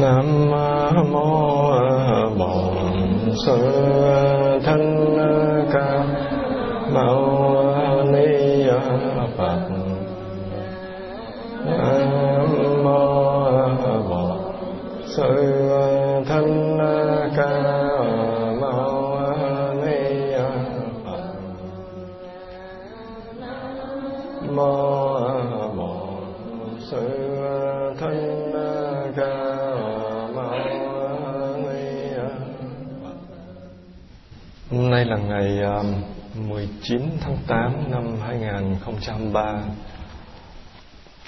Nam mô Bổn Sư Thích Ca Mâu 19 tháng 8 năm 2003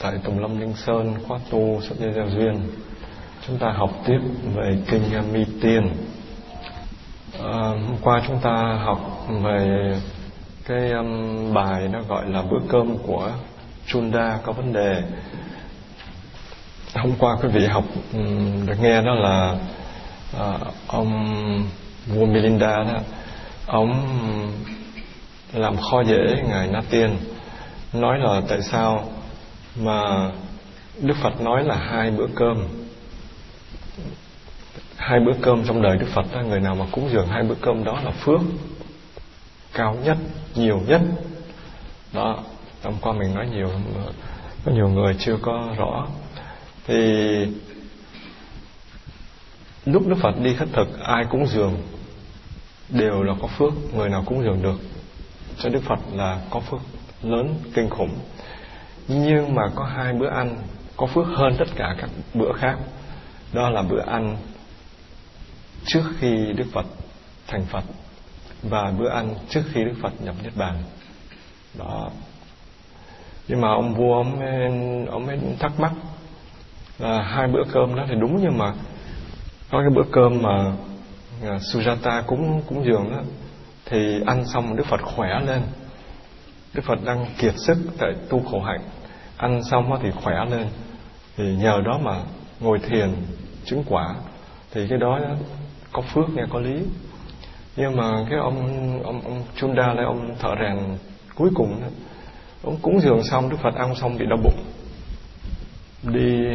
tại Tùng Lâm Linh Sơn khóa tu Sắp Gia Giao Duyên chúng ta học tiếp về kinh Mi Tiên. À, hôm qua chúng ta học về cái um, bài nó gọi là bữa cơm của Chunda có vấn đề. Hôm qua quý vị học um, được nghe đó là uh, ông vua Milinda đó ông làm khó dễ ngài Na Tiên nói là tại sao mà Đức Phật nói là hai bữa cơm. Hai bữa cơm trong đời Đức Phật đó, người nào mà cúng dường hai bữa cơm đó là phước cao nhất nhiều nhất. Đó hôm qua mình nói nhiều có nhiều người chưa có rõ. Thì lúc Đức Phật đi khất thực ai cúng dường đều là có phước người nào cúng dường được cho Đức Phật là có phước lớn kinh khủng. Nhưng mà có hai bữa ăn có phước hơn tất cả các bữa khác. Đó là bữa ăn trước khi Đức Phật thành Phật và bữa ăn trước khi Đức Phật nhập Niết Bàn. Đó. Nhưng mà ông vua ông ấy, ông ấy thắc mắc là hai bữa cơm đó thì đúng nhưng mà có cái bữa cơm mà à, Sujata cúng cúng dường đó thì ăn xong Đức Phật khỏe lên. Đức Phật đang kiệt sức tại tu khổ hạnh. Ăn xong thì khỏe lên. Thì nhờ đó mà ngồi thiền chứng quả. Thì cái đó có phước nghe có lý. Nhưng mà cái ông ông ông Chunda lại ông thợ rèn cuối cùng đó, ông cúng dường xong Đức Phật ăn xong bị đau bụng. Đi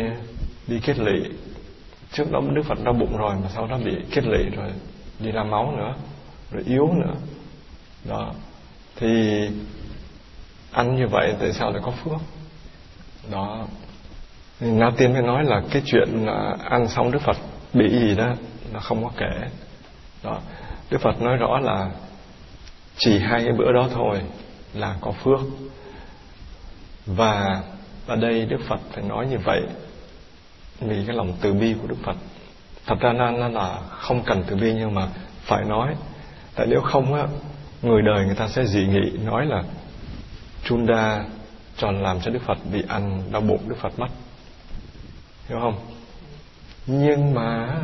đi kết lị. Trước đó Đức Phật đau bụng rồi mà sau đó bị kết lị rồi đi ra máu nữa rồi yếu nữa. Đó. Thì ăn như vậy tại sao lại có phước? Đó. Na Tiên mới nói là cái chuyện là ăn xong Đức Phật bị gì đó nó không có kể. Đó. Đức Phật nói rõ là chỉ hai cái bữa đó thôi là có phước. Và ở đây Đức Phật phải nói như vậy vì cái lòng từ bi của Đức Phật. Thật ra nó là không cần từ bi nhưng mà phải nói tại nếu không á, người đời người ta sẽ dị nghị nói là Chunda tròn làm cho Đức Phật bị ăn đau bụng Đức Phật mất. Hiểu không? Nhưng mà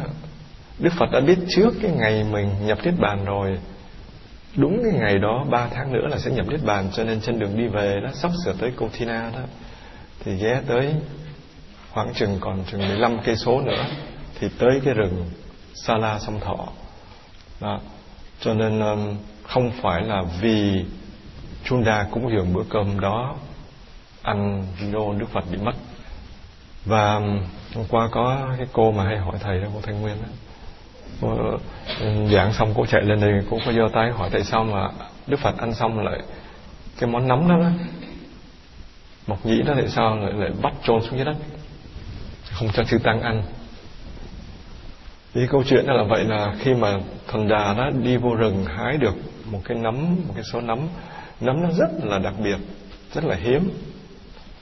Đức Phật đã biết trước cái ngày mình nhập Niết Bàn rồi. Đúng cái ngày đó, ba tháng nữa là sẽ nhập Niết Bàn, Cho nên trên đường đi về đó, Sắp sửa tới Kothina đó, Thì ghé tới khoảng chừng còn chừng 15 cây số nữa, Thì tới cái rừng Sala sông Thọ. Đó. Cho nên um, không phải là vì Chunda cúng dường bữa cơm đó Ăn vô Đức Phật bị mất. Và um, hôm qua có cái cô mà hay hỏi thầy đó cô Thanh Nguyên đó cô um, giảng xong cô chạy lên đây cô có giơ tay hỏi tại sao mà Đức Phật ăn xong lại cái món nấm đó, đó? Mộc nhĩ đó tại sao lại lại bắt trôn xuống dưới đất? Không cho chư tăng ăn thì câu chuyện là vậy là khi mà thần đà đó đi vô rừng hái được một cái nấm một cái số nấm nấm nó rất là đặc biệt rất là hiếm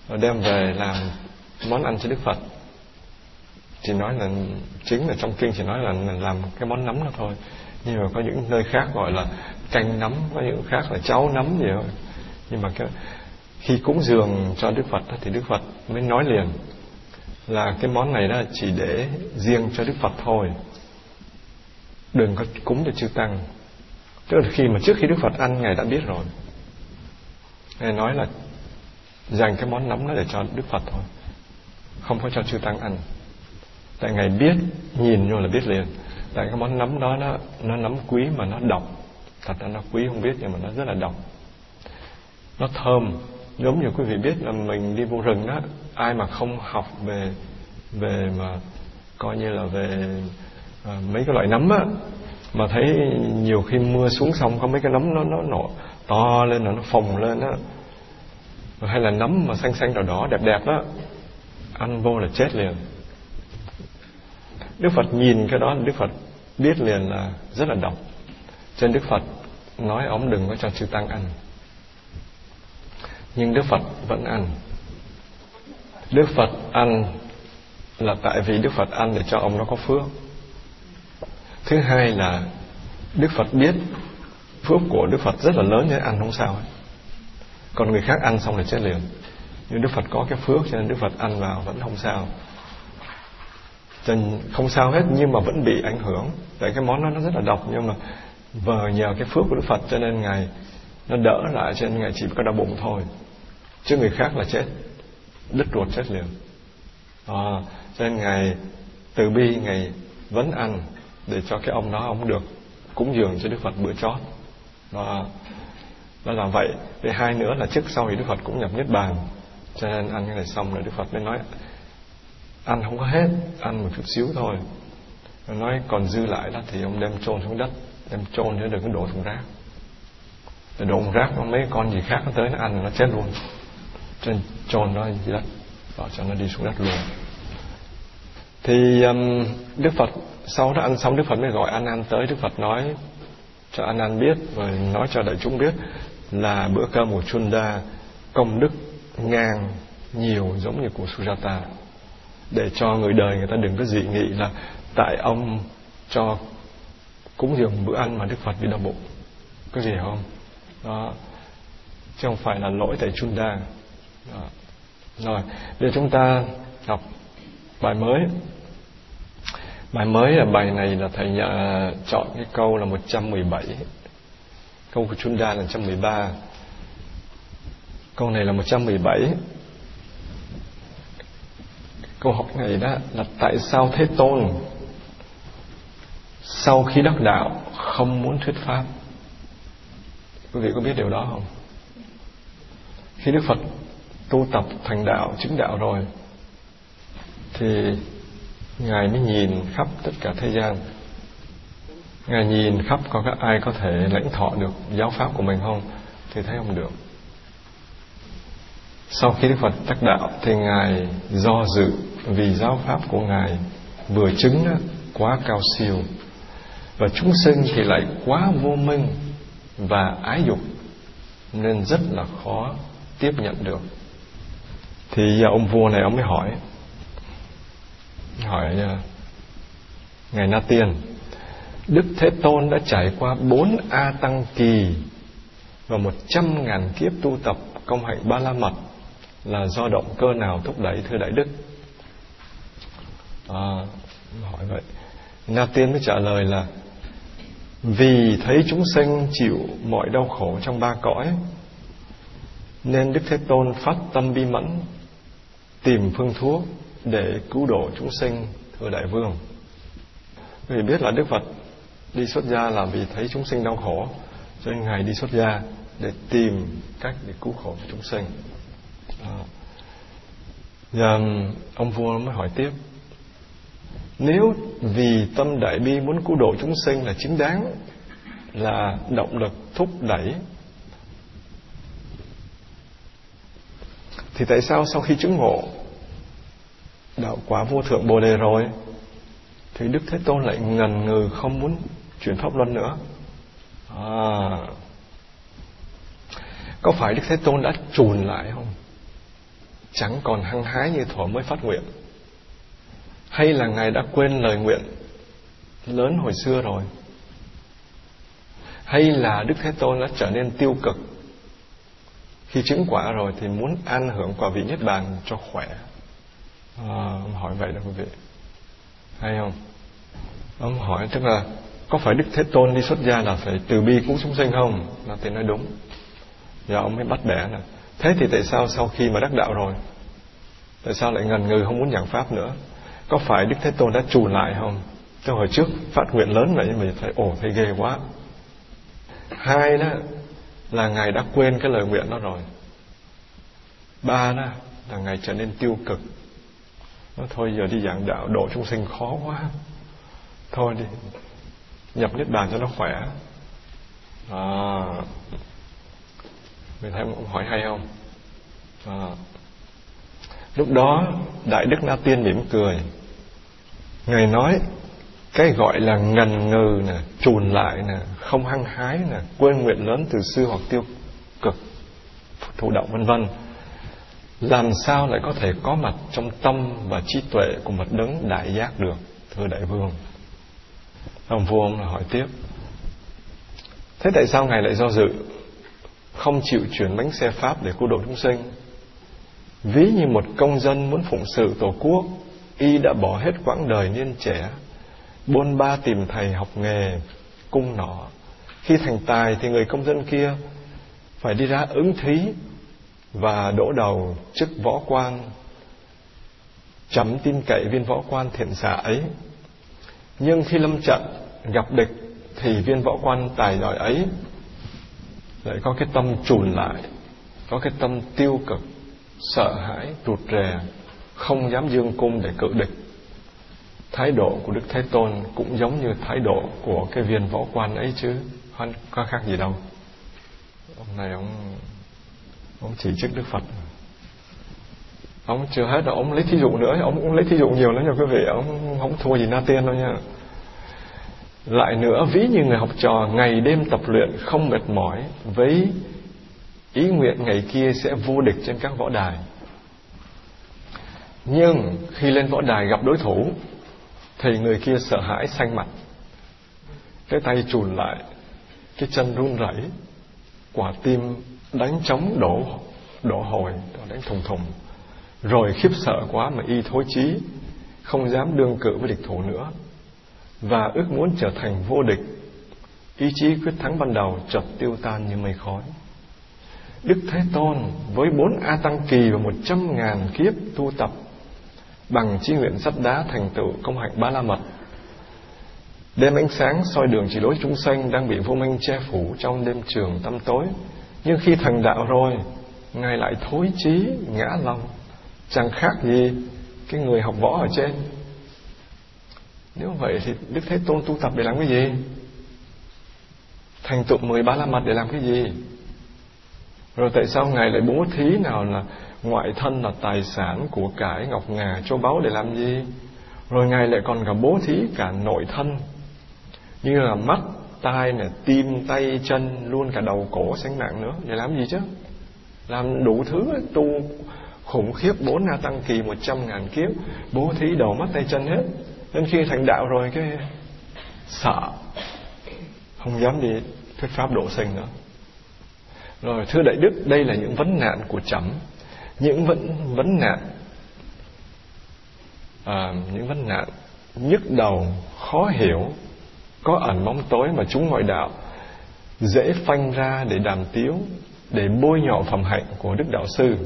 và đem về làm món ăn cho Đức Phật. Chỉ nói là chính là trong kinh chỉ nói là làm cái món nấm đó thôi. Nhưng mà có những nơi khác gọi là canh nấm có những khác là cháo nấm gì thôi nhưng mà cái, khi cúng dường cho Đức Phật thì Đức Phật mới nói liền là cái món này đó chỉ để riêng cho Đức Phật thôi. Đừng có cúng cho chư tăng. Tức là khi mà trước khi Đức Phật ăn, ngài đã biết rồi. Ngài nói là dành cái món nấm đó để cho Đức Phật thôi. Không có cho chư tăng ăn. Tại ngài biết, nhìn vô là biết liền. Tại cái món nấm đó, nó nó nấm quý mà nó độc. Thật ra nó quý không biết, nhưng mà nó rất là độc. Nó thơm giống như quý vị biết là mình đi vô rừng đó ai mà không học về về mà coi như là về à, mấy cái loại nấm á mà thấy nhiều khi mưa xuống xong có mấy cái nấm nó nó nổ to lên nó phồng lên á hay là nấm mà xanh xanh đỏ đỏ đẹp đẹp đó ăn vô là chết liền. Đức Phật nhìn cái đó Đức Phật biết liền là rất là độc. Trên Đức Phật nói ông đừng có cho chư tăng ăn nhưng Đức Phật vẫn ăn. Đức Phật ăn là tại vì Đức Phật ăn để cho ông nó có phước. Thứ hai là Đức Phật biết phước của Đức Phật rất là lớn nên ăn không sao còn người khác ăn xong là chết liền. Nhưng Đức Phật có cái phước cho nên Đức Phật ăn vào vẫn không sao. Cho nên không sao hết nhưng mà vẫn bị ảnh hưởng. Tại cái món đó nó rất là độc nhưng mà vờ nhờ cái phước của Đức Phật cho nên ngài nó đỡ lại cho nên ngài chỉ có đau bụng thôi. Chứ người khác là chết. Đứt ruột chết liền. À, cho nên ngài từ bi ngài vấn ăn để cho cái ông đó ông được cúng dường cho Đức Phật bữa chót. Đó, đó làm vậy. Thứ hai nữa là trước sau thì Đức Phật cũng nhập niết bàn. Cho nên ăn cái này xong rồi Đức Phật mới nói ăn không có hết ăn một chút xíu thôi. Nói còn dư lại đó thì ông đem chôn xuống đất đem chôn chứ đừng có đổ thùng rác để rác thùng mấy con gì khác nó tới nó ăn nó chết luôn. Trên tròn nó dưới đất và cho nó đi xuống đất luôn. Thì um, Đức Phật sau đó ăn xong Đức Phật mới gọi An An tới. Đức Phật nói cho An An biết và nói cho đại chúng biết là bữa cơm của Chunda công đức ngang nhiều giống như của Sujata. Để cho người đời người ta đừng có dị nghị là tại ông cho cúng dường bữa ăn mà Đức Phật bị đau bụng. Có gì không? Đó. Chứ không phải là lỗi tại Chunda đó. rồi để chúng ta học bài mới. Bài mới là bài này là thầy nhà, chọn cái câu là 117 câu của Chunda là 113 câu này là 117 câu hỏi này đó là tại sao thế tôn sau khi đắc đạo không muốn thuyết pháp? Quý vị có biết điều đó không? Khi đức phật tu tập thành đạo, chứng đạo rồi, thì ngài mới nhìn khắp tất cả thế gian. Ngài nhìn khắp có các ai có thể lãnh thọ được giáo pháp của mình không? Thì thấy không được. Sau khi đức phật tác đạo, thì ngài do dự vì giáo pháp của ngài vừa chứng quá cao siêu. Và chúng sinh thì lại quá vô minh và ái dục nên rất là khó tiếp nhận được. Thì giờ ông vua này ông mới hỏi hỏi à, ngài na tiên đức thế tôn đã trải qua bốn a tăng kỳ và một trăm ngàn kiếp tu tập công hạnh ba la mật là do động cơ nào thúc đẩy thưa đại đức? À, hỏi vậy. Na tiên mới trả lời là vì thấy chúng sinh chịu mọi đau khổ trong ba cõi, nên đức thế tôn phát tâm bi mẫn, tìm phương thuốc để cứu độ chúng sinh, thưa đại vương vì biết là đức phật đi xuất gia là vì thấy chúng sinh đau khổ, cho nên ngài đi xuất gia để tìm cách để cứu khổ cho chúng sinh à. Giờ ông vua mới hỏi tiếp nếu vì tâm đại bi muốn cứu độ chúng sinh là chính đáng là động lực thúc đẩy thì tại sao sau khi chứng ngộ đạo quả vô thượng bồ đề rồi thì đức thế tôn lại ngần ngừ không muốn chuyển pháp luân nữa? À, có phải đức thế tôn đã trùn lại không? Chẳng còn hăng hái như thuở mới phát nguyện hay là ngài đã quên lời nguyện lớn hồi xưa rồi? Hay là đức thế tôn đã trở nên tiêu cực? Khi chứng quả rồi thì muốn an hưởng quả vị nhất bàn cho khỏe. À, hỏi vậy đó quý vị. Hay không? Ông hỏi tức là có phải đức thế tôn đi xuất gia là phải từ bi cứu chúng sinh không? Là thì nói đúng. Giờ ông mới bắt đẻ nè. Thế thì tại sao sau khi mà đắc đạo rồi tại sao lại ngần ngừ không muốn giảng pháp nữa? Có phải đức thế tôn đã trù lại không? Trong hồi trước phát nguyện lớn vậy mà thấy ồ thấy ghê quá. Hai đó là ngài đã quên cái lời nguyện đó rồi. Ba đó là ngài trở nên tiêu cực. Nói, thôi giờ đi giảng đạo độ chúng sinh khó quá. Thôi đi nhập niết bàn cho nó khỏe. À. Mình thấy ông hỏi hay không? À. lúc đó đại đức na tiên mỉm cười ngài nói, cái gọi là ngần ngừ nè, chùn lại nè, không hăng hái nè, quên nguyện lớn từ xưa hoặc tiêu cực, thụ động, vân vân. Làm sao lại có thể có mặt trong tâm và trí tuệ của một đấng đại giác được, thưa đại vương? Ông vua ông hỏi tiếp, thế tại sao ngài lại do dự, không chịu chuyển bánh xe pháp để cứu độ chúng sinh? Ví như một công dân muốn phụng sự tổ quốc y đã bỏ hết quãng đời niên trẻ, bôn ba tìm thầy học nghề, cung nọ. Khi thành tài thì người công dân kia phải đi ra ứng thí và đỗ đầu chức võ quan, chấm tin cậy viên võ quan thiện xạ ấy. Nhưng khi lâm trận gặp địch thì viên võ quan tài giỏi ấy lại có cái tâm trùn lại, có cái tâm tiêu cực, sợ hãi, tụt rè không dám dương cung để cự địch. Thái độ của đức thế tôn cũng giống như thái độ của cái viên võ quan ấy chứ. Không có khác gì đâu. Ông này ông ông chỉ trích đức phật. Ông chưa hết là ông lấy thí dụ nữa. Ông cũng lấy thí dụ nhiều lắm nha quý vị. Ông không thua gì na tiên đâu nha. Lại nữa, ví như người học trò ngày đêm tập luyện không mệt mỏi với ý nguyện ngày kia sẽ vô địch trên các võ đài nhưng khi lên võ đài gặp đối thủ, thì người kia sợ hãi xanh mặt. Cái tay chùn lại, cái chân run rẩy, quả tim đánh trống đổ đổ hồi đánh thùng thùng. Rồi khiếp sợ quá mà y thối chí, không dám đương cự với địch thủ nữa. Và ước muốn trở thành vô địch, ý chí quyết thắng ban đầu chợt tiêu tan như mây khói. Đức thế tôn với bốn a tăng kỳ và một trăm ngàn kiếp tu tập bằng chí nguyện sắt đá thành tựu công hạnh ba la mật đem ánh sáng soi đường chỉ lối chúng sanh đang bị vô minh che phủ trong đêm trường tâm tối nhưng khi thành đạo rồi, ngài lại thối chí, ngã lòng chẳng khác gì cái người học võ ở trên nếu vậy thì Đức Thế Tôn tu tập để làm cái gì? Thành tựu 13 la mật để làm cái gì? Rồi tại sao Ngài lại bố thí nào là ngoại thân là tài sản của cải ngọc ngà châu báu để làm gì? Rồi Ngài lại còn cả bố thí cả nội thân như là mắt, tai, này, tim, tay, chân, luôn cả đầu cổ sánh nặng nữa. Để làm gì chứ? Làm đủ thứ tu khủng khiếp bốn na tăng kỳ một trăm ngàn kiếp bố thí đầu mắt tay chân hết đến khi thành đạo rồi cái sợ không dám đi thuyết pháp độ sinh nữa rồi thưa đại đức đây là những vấn nạn của chấm những vấn vấn nạn à, những vấn nạn nhức đầu khó hiểu có ẩn bóng tối mà chúng ngoại đạo dễ phanh ra để đàm tiếu để bôi nhọ phẩm hạnh của đức đạo sư.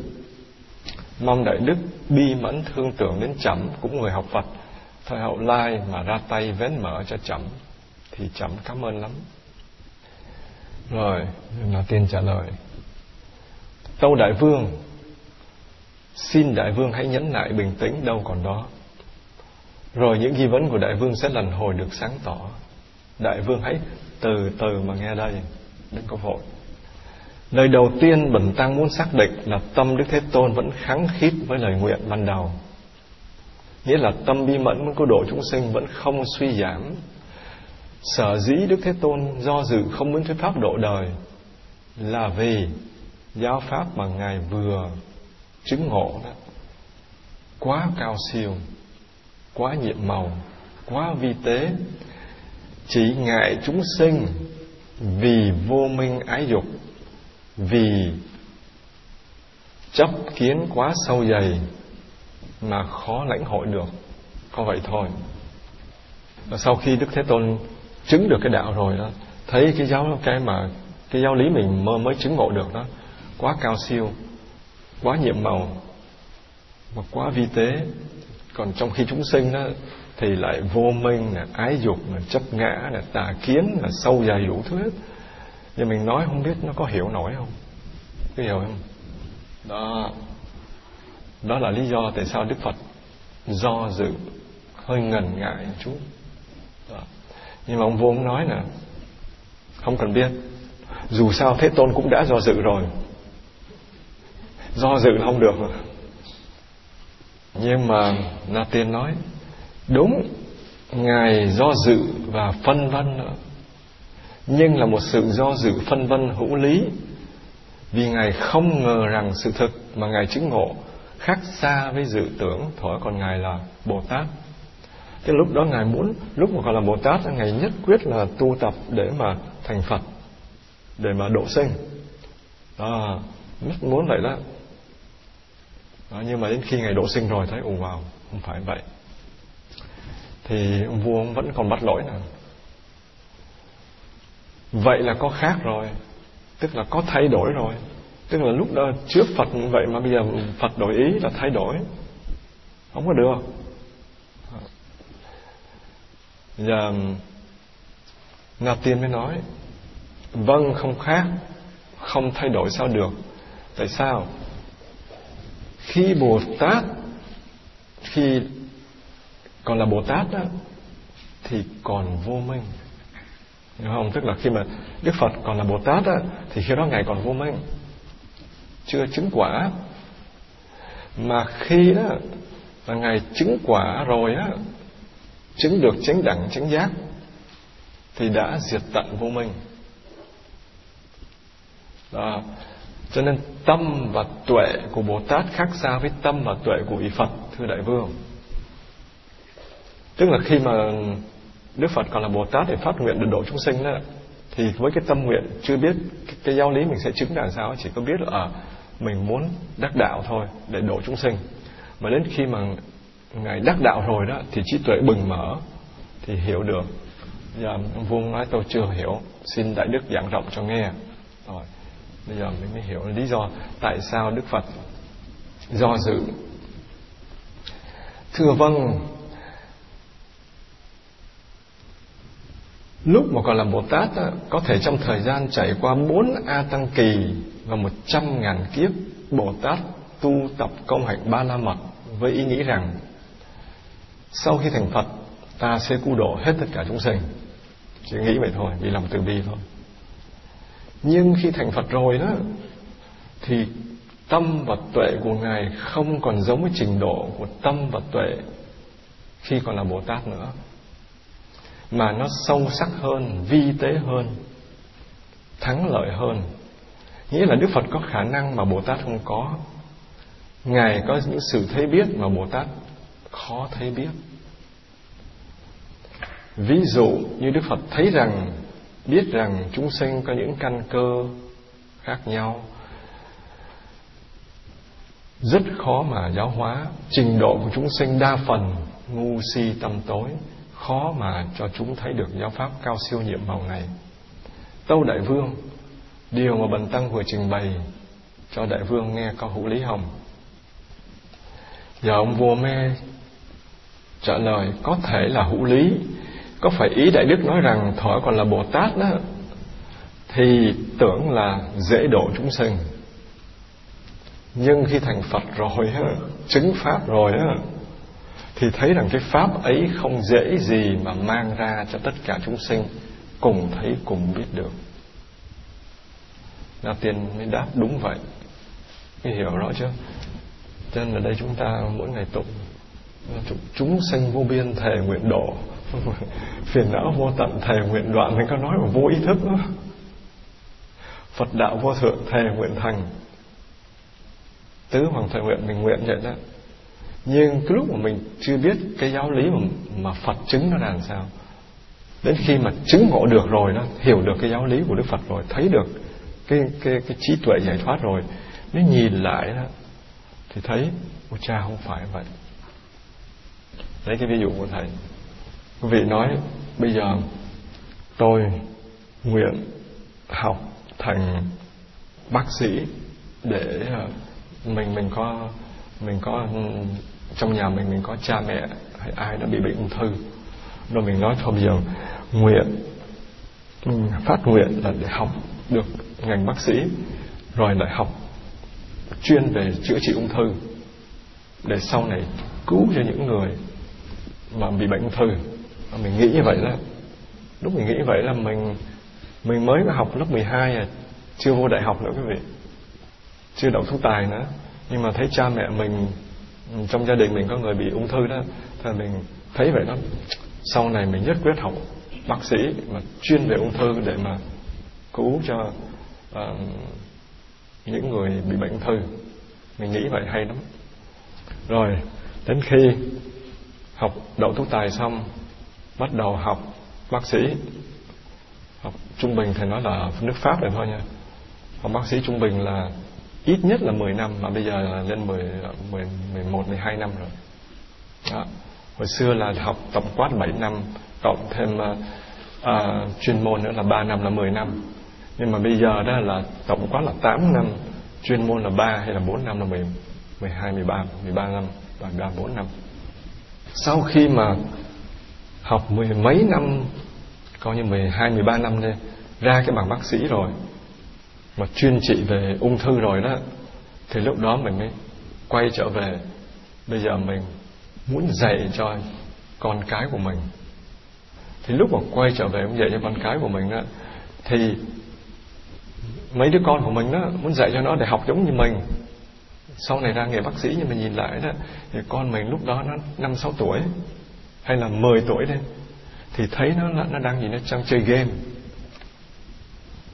Mong đại đức bi mẫn thương tưởng đến chấm cũng người học phật thời hậu lai mà ra tay vén mở cho chậm thì chậm cảm ơn lắm. Rồi là tiên trả lời. Tâu đại vương xin đại vương hãy nhẫn nại bình tĩnh đâu còn đó. Rồi những nghi vấn của đại vương sẽ lần hồi được sáng tỏ. Đại vương hãy từ từ mà nghe đây, đừng có vội. Lời đầu tiên bần tăng muốn xác định là tâm đức thế tôn vẫn kháng khít với lời nguyện ban đầu. Nghĩa là tâm bi mẫn muốn cứu độ chúng sinh vẫn không suy giảm. Sở dĩ đức thế tôn do dự không muốn thuyết pháp độ đời là vì giáo pháp mà ngài vừa chứng ngộ đó. Quá cao siêu, quá nhiệm màu, quá vi tế. Chỉ ngại chúng sinh vì vô minh ái dục, vì chấp kiến quá sâu dày mà khó lãnh hội được. Có vậy thôi. Và sau khi đức thế tôn chứng được cái đạo rồi đó, thấy cái giáo, cái mà, cái giáo lý mình mơ mới chứng ngộ được đó, quá cao siêu quá nhiệm màu và quá vi tế. Còn trong khi chúng sinh đó thì lại vô minh là ái dục là chấp ngã là tà kiến là sâu dài đủ thứ hết. Nhưng mình nói không biết nó có hiểu nổi không? Có hiểu không? Đó đó là lý do tại sao đức phật do dự, hơi ngần ngại một chút. Đó. nhưng mà ông vua ông nói là không cần biết. Dù sao thế tôn cũng đã do dự rồi do dự là không được. Nhưng mà na tiên nói, đúng, ngài do dự và phân vân nữa. Nhưng là một sự do dự phân vân hữu lý, vì ngài không ngờ rằng sự thực mà ngài chứng ngộ khác xa với dự tưởng thổi còn ngài là bồ tát. Cái lúc đó ngài muốn, lúc mà còn là bồ tát, ngài nhất quyết là tu tập để mà thành phật, để mà độ sinh. À, đó rất muốn vậy đó đó, nhưng mà đến khi ngày độ sinh rồi thấy, ồ vào không phải vậy. Thì ông vua ông vẫn còn bắt lỗi nữa. Vậy là có khác rồi. Tức là có thay đổi rồi. Tức là lúc đó trước Phật như vậy mà bây giờ Phật đổi ý là thay đổi. Không có được. Giờ, Na Tiên mới nói Vâng không khác, Không thay đổi sao được. Tại sao? Khi Bồ Tát Khi còn là Bồ Tát đó Thì còn vô minh Hiểu không? Tức là khi mà Đức Phật còn là Bồ Tát đó, Thì khi đó Ngài còn vô minh Chưa chứng quả Mà khi đó Là Ngài chứng quả rồi á Chứng được chánh đẳng chánh giác Thì đã diệt tận vô minh đó. Cho nên tâm và tuệ của Bồ Tát khác xa với tâm và tuệ của vị Phật Thưa Đại Vương. Tức là khi mà Đức Phật còn là Bồ Tát để phát nguyện được độ chúng sinh đó thì với cái tâm nguyện chưa biết cái, cái giáo lý mình sẽ chứng là sao chỉ có biết là à, mình muốn đắc đạo thôi để độ chúng sinh. Mà đến khi mà ngài đắc đạo rồi đó thì trí tuệ bừng mở thì hiểu được. Giờ vuông nói tôi chưa hiểu xin đại đức giảng rộng cho nghe. Rồi bây giờ mình mới hiểu lý do tại sao đức phật do dự thưa vâng Lúc mà còn là Bồ Tát có thể trong thời gian trải qua bốn A Tăng Kỳ và một trăm ngàn kiếp Bồ Tát tu tập công hạnh ba la mật với ý nghĩ rằng sau khi thành Phật ta sẽ cu độ hết tất cả chúng sinh. Chỉ nghĩ vậy thôi, vì lòng từ bi thôi. Nhưng khi thành Phật rồi đó, thì tâm và tuệ của Ngài không còn giống với trình độ của tâm và tuệ khi còn là Bồ Tát nữa. Mà nó sâu sắc hơn, vi tế hơn, thắng lợi hơn. Nghĩa là đức phật có khả năng mà bồ tát không có. Ngài có những sự thấy biết mà bồ tát khó thấy biết. Ví dụ như đức phật thấy rằng biết rằng chúng sinh có những căn cơ khác nhau rất khó mà giáo hóa trình độ của chúng sinh đa phần ngu si tâm tối khó mà cho chúng thấy được giáo pháp cao siêu nhiệm màu này. Tâu Đại Vương, điều mà Bần Tăng vừa trình bày cho Đại Vương nghe có hữu lý hồng. Giờ ông vua mê trả lời có thể là hữu lý, có phải ý Đại Đức nói rằng thọ còn là Bồ Tát đó, thì tưởng là dễ độ chúng sinh. Nhưng khi thành Phật rồi, chứng Pháp rồi, thì thấy rằng cái pháp ấy không dễ gì mà mang ra cho tất cả chúng sinh cùng thấy cùng biết được. Na tiên mới đáp đúng vậy. Cái hiểu rõ chưa? Cho nên ở đây chúng ta mỗi ngày tụng Chúng sinh vô biên thề nguyện độ. Phiền não vô tận thề nguyện đoạn nên có nói mà vô ý thức đó Phật đạo vô thượng thề nguyện thành. Tứ hoàng thề nguyện mình nguyện vậy đó. Nhưng cái lúc mà mình chưa biết cái giáo lý mà, mà Phật chứng nó là làm sao đến khi mà chứng ngộ được rồi đó hiểu được cái giáo lý của Đức Phật rồi thấy được cái cái cái trí tuệ giải thoát rồi Nó nhìn lại đó thì thấy ôi cha không phải vậy. Lấy cái ví dụ của thầy quý vị nói, bây giờ tôi nguyện học thành bác sĩ để ờ, mình mình có mình có ừ, trong nhà mình mình có cha mẹ hay ai đã bị bệnh ung thư. Rồi mình nói thôi, bây giờ nguyện ừ, phát nguyện là để học được ngành bác sĩ, rồi lại học chuyên về chữa trị ung thư, để sau này cứu cho những người mà bị bệnh ung thư mà mình nghĩ như vậy đó. Lúc mình nghĩ vậy là mình mình mới học lớp 12 à. Chưa vô đại học nữa quý vị. Chưa đậu tú tài nữa. Nhưng mà thấy cha mẹ mình ừ, trong gia đình mình có người bị ung thư đó thì mình thấy vậy đó. Sau này mình nhất quyết học bác sĩ mà chuyên về ung thư để mà cứu cho uh, những người bị bệnh ung thư. Mình nghĩ vậy hay lắm. Rồi đến khi học đậu tú tài xong bắt đầu học. Bác sĩ học trung bình thì nói là nước Pháp này thôi nha. Học bác sĩ trung bình là ít nhất là 10 năm mà bây giờ là lên 10, 10 11 12 năm rồi. Đó. hồi xưa là học tổng quát 7 năm cộng thêm uh, uh, chuyên môn nữa là 3 năm là 10 năm. Nhưng mà bây giờ đó là tổng quát là 8 năm chuyên môn là 3 hay là 4 năm là 10, 12, 13, 13 năm và 3, 4 năm. Sau khi mà học mười mấy năm coi như 12, 13 năm đây ra cái bằng bác sĩ rồi mà chuyên trị về ung thư rồi đó thì lúc đó mình mới quay trở về. Bây giờ mình muốn dạy cho con cái của mình. Thì lúc mà quay trở về muốn dạy cho con cái của mình đó thì mấy đứa con của mình đó muốn dạy cho nó để học giống như mình. Sau này ra nghề bác sĩ nhưng mà nhìn lại đó thì con mình lúc đó nó năm sáu tuổi hay là 10 tuổi lên thì thấy nó nó đang gì nó đang chơi game.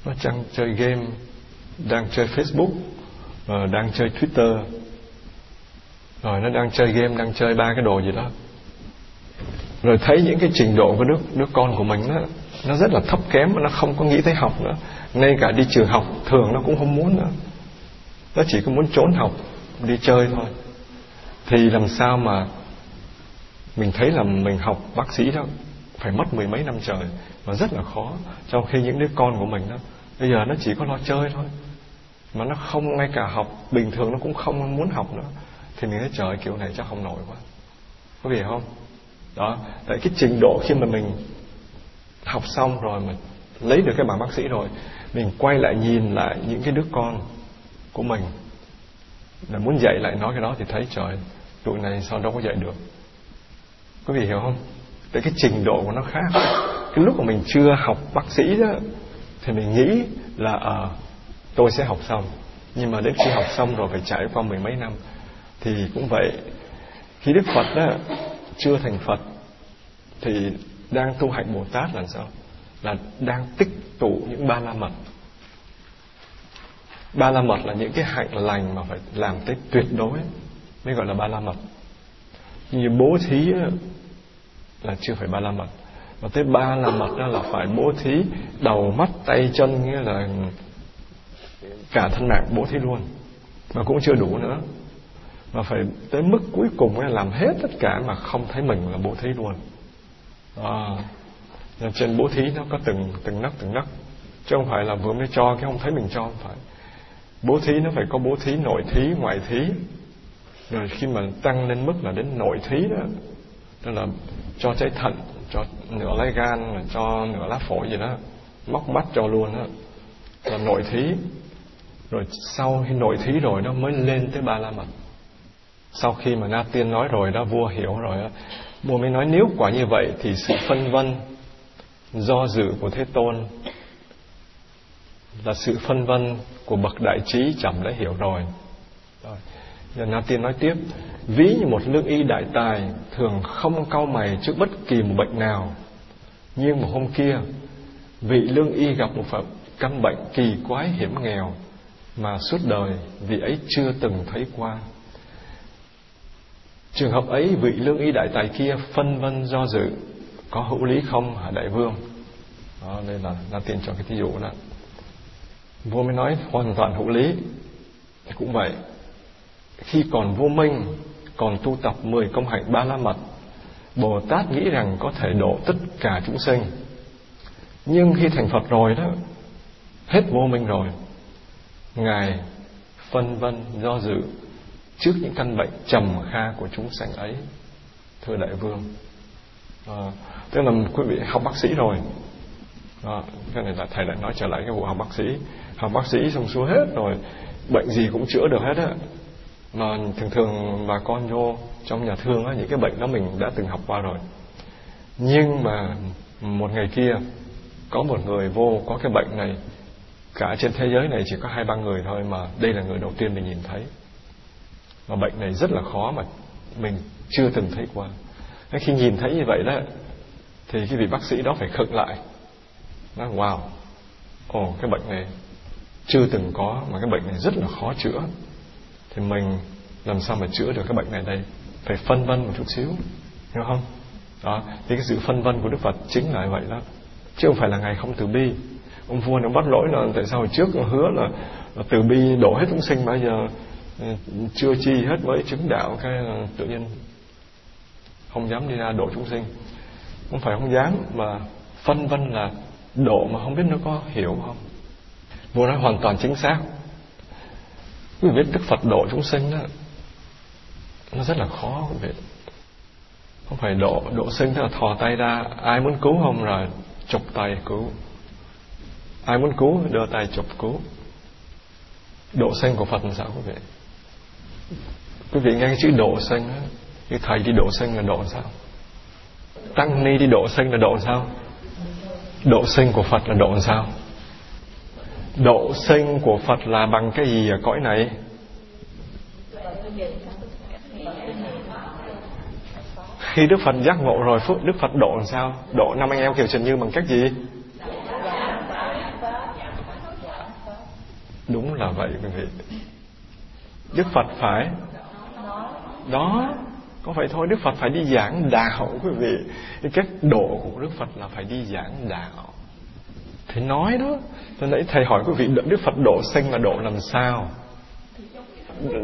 Nó đang chơi game, đang chơi Facebook và đang chơi Twitter. Rồi nó đang chơi game, đang chơi ba cái đồ gì đó. Rồi thấy những cái trình độ của đứa đứa con của mình nó nó rất là thấp kém, nó không có nghĩ tới học nữa. Ngay cả đi trường học, thường nó cũng không muốn nữa. Nó chỉ có muốn trốn học, đi chơi thôi. Thì làm sao mà mình thấy là mình học bác sĩ đó, phải mất mười mấy năm trời mà rất là khó, trong khi những đứa con của mình đó, bây giờ nó chỉ có lo chơi thôi. Mà nó không, ngay cả học, bình thường nó cũng không muốn học nữa. Thì mình thấy trời, kiểu này chắc không nổi quá. Có gì không? Đó, tại cái trình độ khi mà mình học xong rồi mà lấy được cái bằng bác sĩ rồi, mình quay lại nhìn lại những cái đứa con của mình, là muốn dạy lại nói cái đó thì thấy, trời, tụi này sao đâu có dạy được quý vị hiểu không? Tại cái trình độ của nó khác. Cái lúc mà mình chưa học bác sĩ đó thì mình nghĩ là à, tôi sẽ học xong. Nhưng mà đến khi học xong rồi phải trải qua mười mấy năm thì cũng vậy. Khi đức phật đó chưa thành phật thì đang tu hạnh bồ tát là sao? Là đang tích tụ những ba la mật. Ba la mật là những cái hạnh lành mà phải làm tới tuyệt đối mới gọi là ba la mật như bố thí là chưa phải ba la mật. Và tới ba la mật đó là phải bố thí đầu mắt tay chân nghĩa là cả thân mạng bố thí luôn. Mà cũng chưa đủ nữa. Mà phải tới mức cuối cùng là làm hết tất cả mà không thấy mình là bố thí luôn. À, trên bố thí nó có từng từng nấc từng nấc. Chứ không phải là vừa mới cho cái không thấy mình cho không phải. Bố thí nó phải có bố thí nội thí ngoại thí rồi khi mà tăng lên mức là đến nội thí đó, tức là cho trái thận, cho nửa lá gan, cho nửa lá phổi gì đó, móc mắt cho luôn đó. Là nội thí. Rồi sau khi nội thí rồi nó mới lên tới ba la mật. Sau khi mà na tiên nói rồi đó, vua hiểu rồi đó, vua mới nói nếu quả như vậy thì sự phân vân do dự của thế tôn là sự phân vân của bậc đại trí chẳng đã hiểu rồi rồi. Giờ Na Tiên nói tiếp Ví như một lương y đại tài Thường không cau mày trước bất kỳ một bệnh nào. Nhưng một hôm kia Vị lương y gặp một phẩm căn bệnh kỳ quái hiểm nghèo Mà suốt đời vị ấy chưa từng thấy qua. Trường hợp ấy vị lương y đại tài kia phân vân do dự Có hữu lý không hả đại vương? Đó, Đây là Na Tiên cho cái thí dụ đó. Vua mới nói hoàn toàn hữu lý. Cũng vậy khi còn vô minh còn tu tập mười công hạnh ba la mật bồ tát nghĩ rằng có thể độ tất cả chúng sinh. Nhưng khi thành phật rồi đó hết vô minh rồi. Ngài phân vân do dự trước những căn bệnh trầm kha của chúng sanh ấy thưa đại vương. À, tức là quý vị học bác sĩ rồi. À, cái này là thầy lại nói trở lại cái vụ học bác sĩ. Học bác sĩ xong xuôi hết rồi bệnh gì cũng chữa được hết á mà thường thường bà con vô trong nhà thương á, những cái bệnh đó mình đã từng học qua rồi. Nhưng mà một ngày kia, có một người vô có cái bệnh này. Cả trên thế giới này chỉ có hai ba người thôi mà đây là người đầu tiên mình nhìn thấy. Mà bệnh này rất là khó mà mình chưa từng thấy qua. Khi nhìn thấy như vậy đó, thì cái vị bác sĩ đó phải khựng lại. Nói, wow, ồ, cái bệnh này chưa từng có mà cái bệnh này rất là khó chữa thì mình làm sao mà chữa được cái bệnh này đây? Phải phân vân một chút xíu hiểu không? Đó thì cái sự phân vân của đức phật chính là vậy đó. Chứ không phải là ngày không từ bi. Ông vua nó bắt lỗi là tại sao hồi trước nó hứa là, là từ bi đổ hết chúng sinh bây giờ ừ, chưa chi hết mới chứng đạo cái là tự nhiên không dám đi ra độ chúng sinh. Không phải không dám mà phân vân là độ mà không biết nó có hiểu không? Vua nói hoàn toàn chính xác quý vị biết đức phật độ chúng sinh đó nó rất là khó quý vị. Không phải độ độ sinh tức là thò tay ra ai muốn cứu không rồi chụp tay cứu. Ai muốn cứu đưa tay chụp cứu. Độ sinh của phật làm sao quý vị? Quý vị nghe cái chữ độ sinh đó, cái thầy đi độ sinh là độ sao? Tăng ni đi độ sinh là độ sao? Độ sinh của phật là độ sao? Độ sinh của phật là bằng cái gì ở cõi này? Khi Đức Phật giác ngộ rồi, phước Đức Phật độ làm sao? Độ năm anh em Kiều Trần Như bằng cách gì? Đúng là vậy, quý vị. Đức Phật phải đó, có phải thôi, Đức Phật phải đi giảng đạo, quý vị. Cái cách độ của Đức Phật là phải đi giảng đạo. Thầy nói đó. Tôi nãy thầy hỏi quý vị Đức Phật độ sinh là độ làm sao?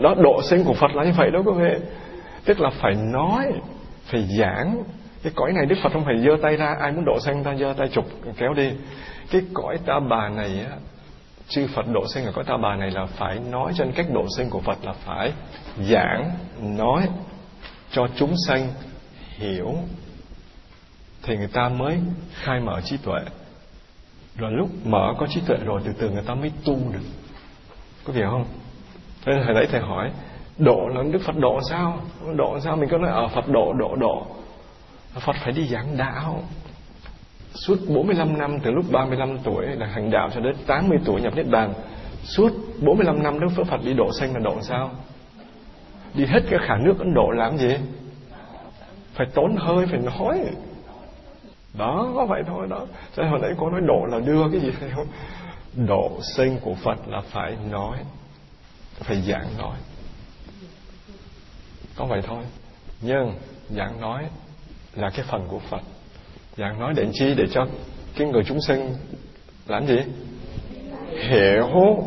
Đó độ sinh của Phật là như vậy đó quý vị. Tức là phải nói Phải giảng. Cái cõi này Đức Phật không phải giơ tay ra Ai muốn độ sinh ta giơ tay chụp kéo đi. Cái cõi ta bà này á Chư Phật độ sinh ở cõi ta bà này là phải nói trên cách độ sinh của Phật là phải giảng, nói cho chúng sanh hiểu. Thì người ta mới khai mở trí tuệ rồi lúc mở có trí tuệ rồi, từ từ người ta mới tu được. Có hiểu không? Thế hồi nãy thầy hỏi, độ là đức phật độ sao? Độ sao mình có nói ở phật độ độ độ. Phật phải đi giảng đạo. Suốt 45 năm, từ lúc 35 tuổi là hành đạo cho đến 80 tuổi nhập niết bàn, suốt 45 năm đức phật đi độ sanh là độ sao? Đi hết cái khả nước ấn độ làm gì? Phải tốn hơi, phải nói đó, có vậy thôi, đó. Cho nên hồi nãy cô nói độ là đưa cái gì hay không độ sinh của phật là phải nói, phải giảng nói. Có vậy thôi. Nhưng giảng nói là cái phần của phật. Giảng nói để chi? Để cho cái người chúng sinh làm gì? Hiểu.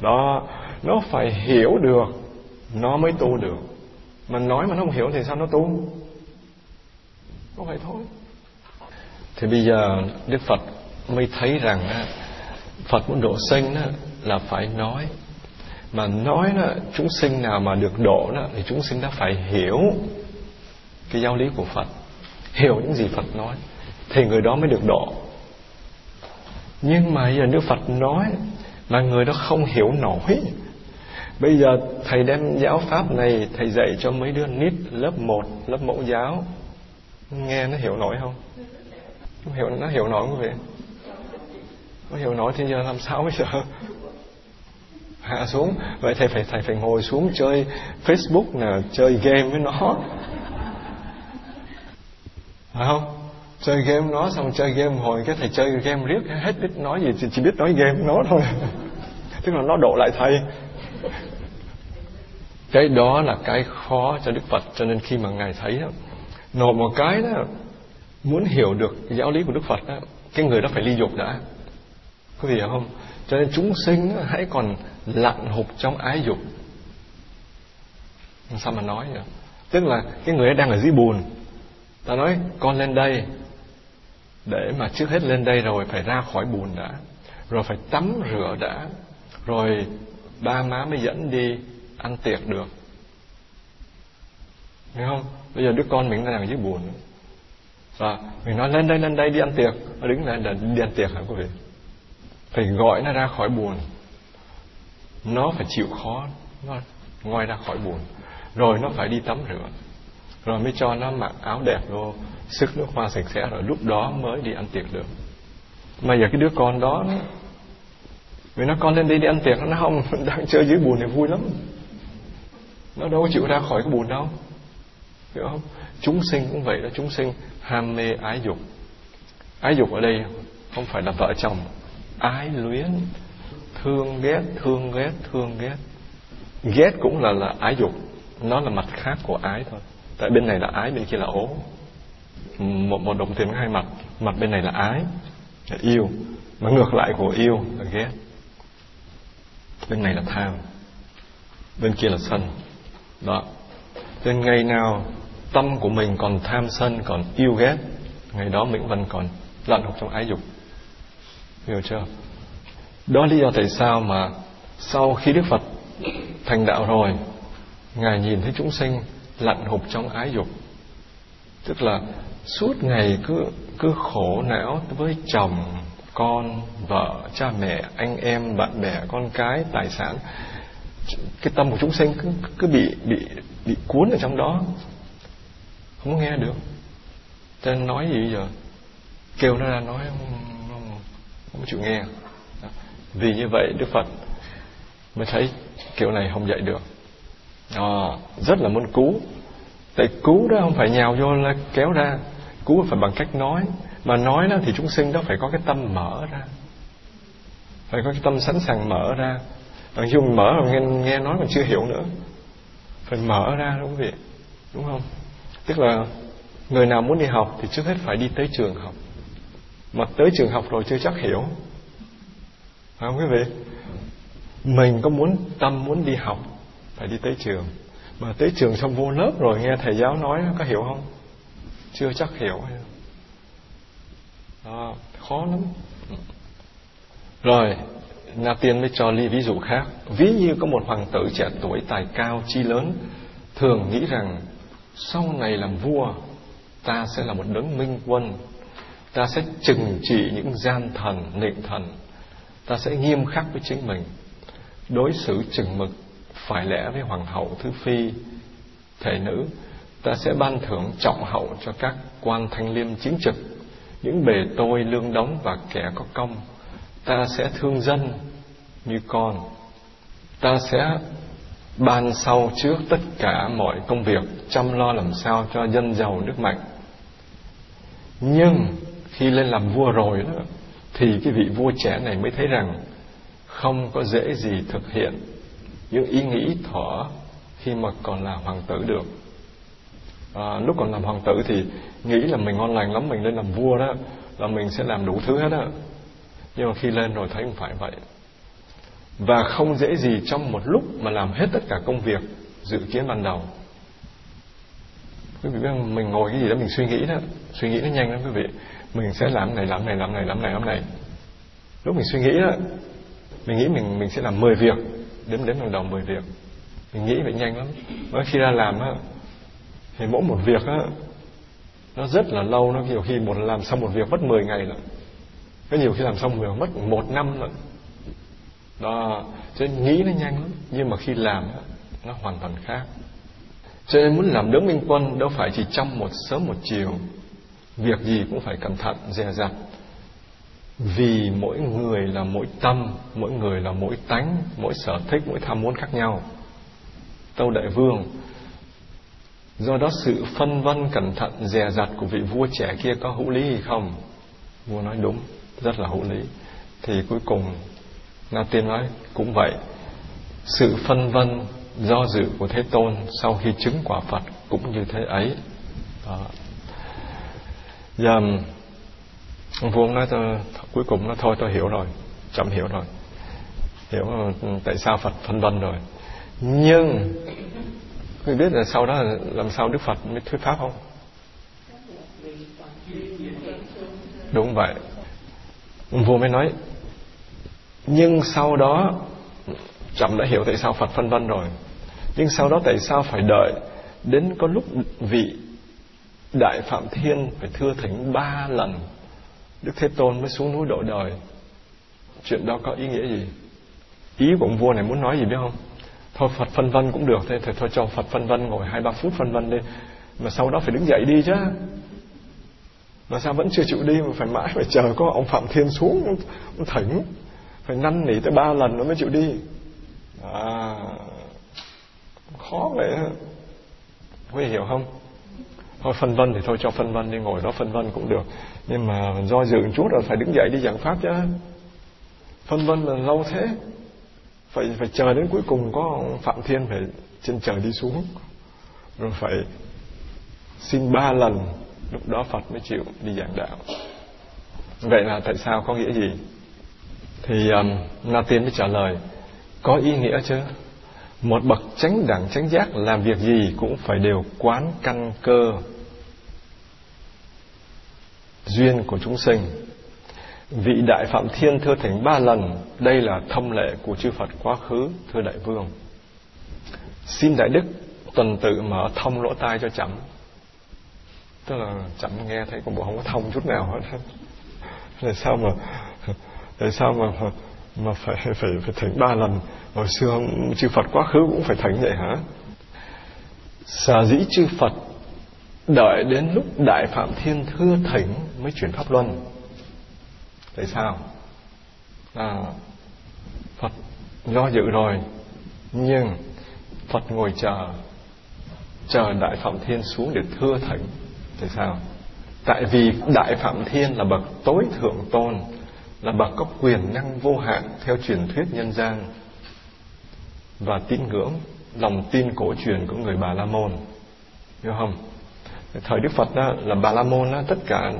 Đó, nó phải hiểu được, nó mới tu được. Mà nói mà nó không hiểu thì sao nó tu? Có vậy thôi thì bây giờ đức phật mới thấy rằng phật muốn độ sinh là phải nói. Mà nói đó chúng sinh nào mà được độ đó thì chúng sinh đã phải hiểu cái giáo lý của phật hiểu những gì phật nói thì người đó mới được độ. Nhưng mà giờ đức phật nói mà người đó không hiểu nổi. Bây giờ thầy đem giáo pháp này thầy dạy cho mấy đứa nít lớp 1, lớp mẫu giáo nghe nó hiểu nổi không? Nó hiểu nó hiểu nổi quý vị nó hiểu nổi thì giờ làm sao bây giờ? Hạ xuống. Vậy thầy phải thầy phải ngồi xuống chơi Facebook nè chơi game với nó. Phải không? Chơi game nó xong chơi game hồi cái thầy chơi game riết hết biết nói gì chỉ, chỉ biết nói game nó thôi. Tức là nó độ lại thầy. Cái đó là cái khó cho đức phật cho nên khi mà ngài thấy đó nộp một cái đó muốn hiểu được giáo lý của Đức Phật đó, cái người đó phải ly dục đã. Có gì hiểu không? Cho nên chúng sinh hãy còn lặn hụt trong ái dục. Sao mà nói nhỉ? Tức là cái người ấy đang ở dưới bùn. Ta nói con lên đây. Để mà trước hết lên đây rồi phải ra khỏi bùn đã. Rồi phải tắm rửa đã. Rồi ba má mới dẫn đi ăn tiệc được. Hiểu không? Bây giờ đứa con mình đang ở dưới bùn và mình nói, lên đây lên đây, đi ăn tiệc. Nó đứng lên là đi ăn tiệc hả quý vị? Phải gọi nó ra khỏi buồn. Nó phải chịu khó, nó ngoài ra khỏi buồn. Rồi nó phải đi tắm rửa. Rồi mới cho nó mặc áo đẹp vô, sức nước hoa sạch sẽ, rồi lúc đó mới đi ăn tiệc được. Mà giờ cái đứa con đó, vì nó con lên đi đi ăn tiệc, nó không đang chơi dưới bùn thì vui lắm. Nó đâu có chịu ra khỏi cái bùn đâu. Hiểu không? Chúng sinh cũng vậy đó, chúng sinh ham mê ái dục. Ái dục ở đây không phải là vợ chồng. Ái luyến, thương ghét thương ghét thương ghét. Ghét cũng là là ái dục. Nó là mặt khác của ái thôi. Tại bên này là ái, bên kia là ố. Một một đồng tiền có hai mặt. Mặt bên này là ái, là yêu. Mà ngược lại của yêu là ghét. Bên này là tham. Bên kia là sân. Đó. Nên ngày nào tâm của mình còn tham sân, còn yêu ghét, ngày đó mình vẫn còn lặn học trong ái dục. Hiểu chưa? Đó lý do tại sao mà sau khi Đức Phật thành đạo rồi, ngài nhìn thấy chúng sinh lặn hụp trong ái dục. Tức là suốt ngày cứ cứ khổ não với chồng, con, vợ, cha mẹ, anh em, bạn bè, con cái, tài sản. Cái tâm của chúng sinh cứ cứ bị bị bị cuốn ở trong đó không nghe được. Cho nên nói gì giờ? Kêu nó ra nói không, không, không chịu nghe. Vì như vậy đức phật mới thấy kiểu này không dạy được. À, rất là muốn cứu. Tại cứu đó không phải nhào vô là kéo ra. Cứu phải bằng cách nói. Mà nói đó thì chúng sinh đó phải có cái tâm mở ra. Phải có cái tâm sẵn sàng mở ra. Còn khi mở rồi nghe, nghe nói còn chưa hiểu nữa. Phải mở ra đúng không quý vị? Đúng không? Tức là người nào muốn đi học thì trước hết phải đi tới trường học. Mà tới trường học rồi chưa chắc hiểu. Phải không quý vị? Mình có muốn tâm muốn đi học phải đi tới trường. Mà tới trường xong vô lớp rồi nghe thầy giáo nói có hiểu không? Chưa chắc hiểu. Đó, khó lắm. Rồi Na Tiên mới cho ly ví dụ khác. Ví như có một hoàng tử trẻ tuổi tài cao chi lớn Thường nghĩ rằng sau này làm vua Ta sẽ là một đấng minh quân. Ta sẽ trừng trị những gian thần, nịnh thần. Ta sẽ nghiêm khắc với chính mình. Đối xử chừng mực Phải lẽ với hoàng hậu thứ phi. Thể nữ Ta sẽ ban thưởng trọng hậu cho các quan thanh liêm chính trực Những bề tôi lương đóng và kẻ có công. Ta sẽ thương dân như con. Ta sẽ ban sau trước tất cả mọi công việc chăm lo làm sao cho dân giàu nước mạnh. Nhưng khi lên làm vua rồi đó thì cái vị vua trẻ này mới thấy rằng không có dễ gì thực hiện những ý nghĩ thỏa khi mà còn là hoàng tử được. À, lúc còn làm hoàng tử thì nghĩ là mình ngon lành lắm mình lên làm vua đó là mình sẽ làm đủ thứ hết á. Nhưng mà khi lên rồi thấy không phải vậy và không dễ gì trong một lúc mà làm hết tất cả công việc dự kiến ban đầu. Quý vị biết không? mình ngồi cái gì đó mình suy nghĩ đó. Suy nghĩ nó nhanh lắm quý vị. Mình sẽ làm này làm này làm này làm này làm này. Lúc mình suy nghĩ đó, mình nghĩ mình mình sẽ làm 10 việc, đếm đếm lần đầu 10 việc. Mình nghĩ vậy nhanh lắm. Mà khi ra làm á, thì mỗi một việc á, nó rất là lâu. Nó nhiều khi một làm xong một việc mất 10 ngày lận. Có nhiều khi làm xong việc mất một năm lận đó, cho nên nghĩ nó nhanh lắm, nhưng mà khi làm nó hoàn toàn khác. Cho nên muốn làm đấng minh quân đâu phải chỉ trong một sớm một chiều. Việc gì cũng phải cẩn thận, dè dặt. Vì mỗi người là mỗi tâm, mỗi người là mỗi tánh, mỗi sở thích, mỗi tham muốn khác nhau. Tâu đại vương, do đó sự phân vân cẩn thận, dè dặt của vị vua trẻ kia có hữu lý hay không? Vua nói đúng, rất là hữu lý. Thì cuối cùng Na Tiên nói cũng vậy. Sự phân vân do dự của Thế Tôn sau khi chứng quả Phật cũng như thế ấy. Đó. giờ ông Vương nói tôi, cuối cùng nó thôi tôi hiểu rồi chậm hiểu rồi. Hiểu ờ, tại sao Phật phân vân rồi. Nhưng quý biết là sau đó làm sao Đức Phật mới thuyết pháp không? Đúng vậy. Ông vua mới nói nhưng sau đó, chậm đã hiểu tại sao Phật phân vân rồi. Nhưng sau đó tại sao phải đợi đến có lúc vị đại phạm thiên phải thưa thỉnh ba lần đức thế tôn mới xuống núi độ đời? Chuyện đó có ý nghĩa gì? Ý của ông vua này muốn nói gì biết không? Thôi Phật phân vân cũng được, thế thì thôi cho Phật phân vân ngồi hai, ba phút phân vân đi. Mà sau đó phải đứng dậy đi chứ. Mà sao vẫn chưa chịu đi mà phải mãi phải chờ có ông Phạm Thiên xuống ông thỉnh? Phải năn nỉ tới ba lần nó mới chịu đi. À khó vậy quý hiểu không? Thôi phân vân thì thôi, cho phân vân đi, ngồi đó phân vân cũng được. Nhưng mà do dự một chút rồi phải đứng dậy đi giảng pháp chứ. Phân vân là lâu thế. Phải phải chờ đến cuối cùng có phạm thiên phải trên trời đi xuống. Rồi phải xin ba lần, lúc đó phật mới chịu đi giảng đạo. Vậy là tại sao có nghĩa gì? Thì um, na tiên mới trả lời có ý nghĩa chứ? Một bậc chánh đẳng chánh giác làm việc gì cũng phải đều quán căn cơ duyên của chúng sinh. Vị đại phạm thiên thưa thỉnh ba lần đây là thông lệ của chư phật quá khứ thưa đại vương. Xin đại đức tuần tự mở thông lỗ tai cho chậm. Tức là chậm nghe thấy con bộ không có thông chút nào hết. Là sao mà tại sao mà mà phải phải phải thành ba lần? Hồi xưa chư Phật quá khứ cũng phải thành vậy hả? Xà dĩ chư Phật đợi đến lúc đại phạm thiên thưa thỉnh mới chuyển pháp luân. Tại sao? À, Phật do dự rồi nhưng Phật ngồi chờ chờ đại phạm thiên xuống để thưa thỉnh. Tại sao? Tại vì đại phạm thiên là bậc tối thượng tôn là bậc có quyền năng vô hạn theo truyền thuyết nhân gian và tín ngưỡng lòng tin cổ truyền của người Bà La Môn. Hiểu không? Thời Đức Phật đó là Bà La Môn đó, tất cả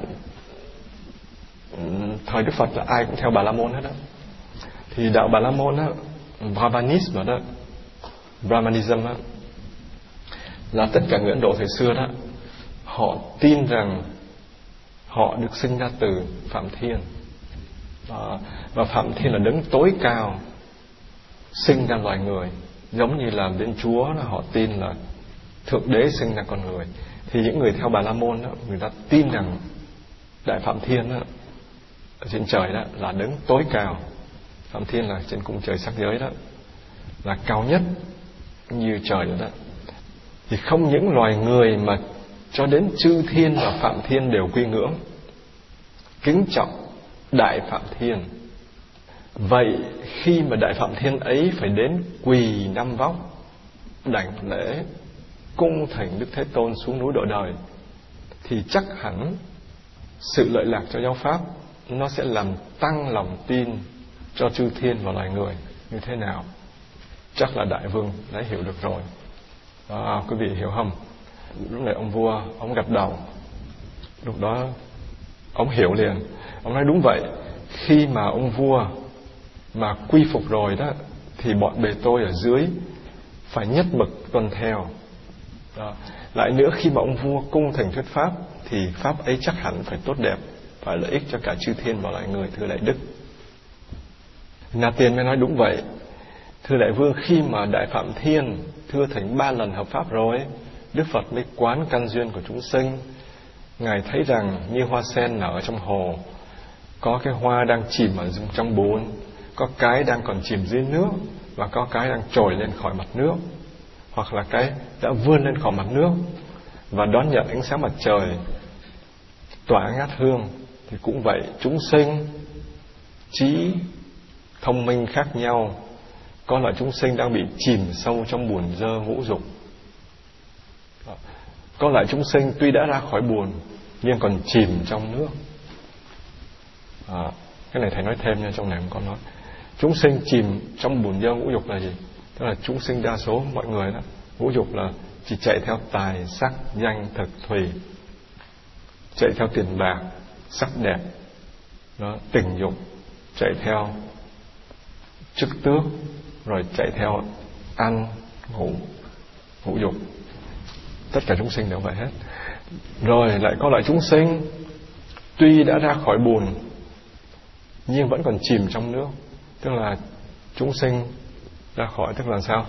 thời Đức Phật là ai cũng theo Bà La Môn hết đó thì đạo Bà La Môn đó Brahmanism đó Brahmanism đó là tất cả người Ấn Độ thời xưa đó họ tin rằng họ được sinh ra từ Phạm Thiên và, và Phạm Thiên là đấng tối cao sinh ra loài người giống như là đến Chúa là họ tin là thượng đế sinh ra con người. Thì những người theo Bà La Môn đó, người ta tin rằng Đại Phạm Thiên đó, ở trên trời đó là đấng tối cao. Phạm Thiên là trên cung trời sắc giới đó là cao nhất như trời đó, đó. Thì không những loài người mà cho đến chư thiên và phạm thiên đều quy ngưỡng kính trọng đại phạm thiên. Vậy khi mà đại phạm thiên ấy phải đến quỳ năm vóc đảnh lễ cung thành đức thế tôn xuống núi độ đời thì chắc hẳn sự lợi lạc cho giáo pháp nó sẽ làm tăng lòng tin cho chư thiên và loài người như thế nào. Chắc là đại vương đã hiểu được rồi. À, quý vị hiểu không? Lúc này ông vua ông gặp đầu. Lúc đó ông hiểu liền. Ông nói đúng vậy. Khi mà ông vua mà quy phục rồi đó, thì bọn bề tôi ở dưới phải nhất mực tuân theo. Đó. lại nữa, khi mà ông vua cung thành thuyết pháp, thì pháp ấy chắc hẳn phải tốt đẹp phải lợi ích cho cả chư thiên và loài người, thưa đại đức. Na Tiên mới nói đúng vậy. Thưa Đại Vương, khi mà Đại Phạm Thiên Thưa thành ba lần hợp pháp rồi, Đức Phật mới quán căn duyên của chúng sinh. Ngài thấy rằng như hoa sen nở trong hồ, Có cái hoa đang chìm ở trong bùn, Có cái đang còn chìm dưới nước Và có cái đang trồi lên khỏi mặt nước, Hoặc là cái đã vươn lên khỏi mặt nước Và đón nhận ánh sáng mặt trời, Tỏa ngát hương, Thì cũng vậy chúng sinh, trí, thông minh khác nhau. Có loại chúng sinh đang bị chìm sâu trong buồn dơ ngũ dục có lại chúng sinh tuy đã ra khỏi buồn nhưng còn chìm trong nước. À, cái này thầy nói thêm nha trong này không có nói. Chúng sinh chìm trong buồn dơ ngũ dục là gì? Tức là chúng sinh đa số mọi người đó ngũ dục là chỉ chạy theo tài sắc danh thực thùy. Chạy theo tiền bạc sắc đẹp. Đó, tình dục. Chạy theo chức tước rồi chạy theo ăn ngủ. Ngũ dục tất cả chúng sinh đều vậy hết. Rồi lại có loại chúng sinh tuy đã ra khỏi bùn nhưng vẫn còn chìm trong nước. Tức là chúng sinh ra khỏi tức là sao?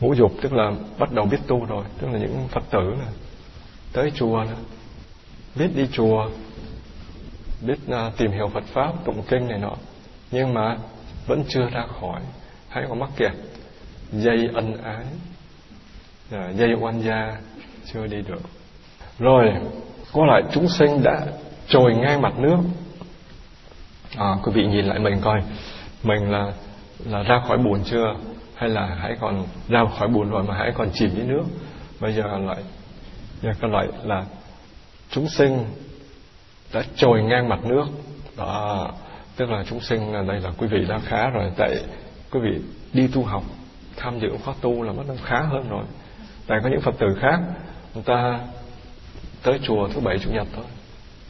Ngũ dục tức là bắt đầu biết tu rồi. Tức là những phật tử này tới chùa này, biết đi chùa biết uh, tìm hiểu phật pháp tụng kinh này nọ. Nhưng mà vẫn chưa ra khỏi. Hãy còn mắc kẹt dây ân ái. Dạ, dây oan gia chưa đi được. Rồi có lại chúng sinh đã trồi ngang mặt nước. À, quý vị nhìn lại mình coi mình là là ra khỏi buồn chưa? Hay là hãy còn ra khỏi buồn rồi mà hãy còn chìm dưới nước? Bây giờ lại giờ cái loại là chúng sinh đã trồi ngang mặt nước. Đó tức là chúng sinh là đây là quý vị đã khá rồi. Tại quý vị đi tu học tham dự khóa tu là bắt đầu khá hơn rồi. Tại có những phật tử khác người ta tới chùa thứ bảy chủ nhật thôi.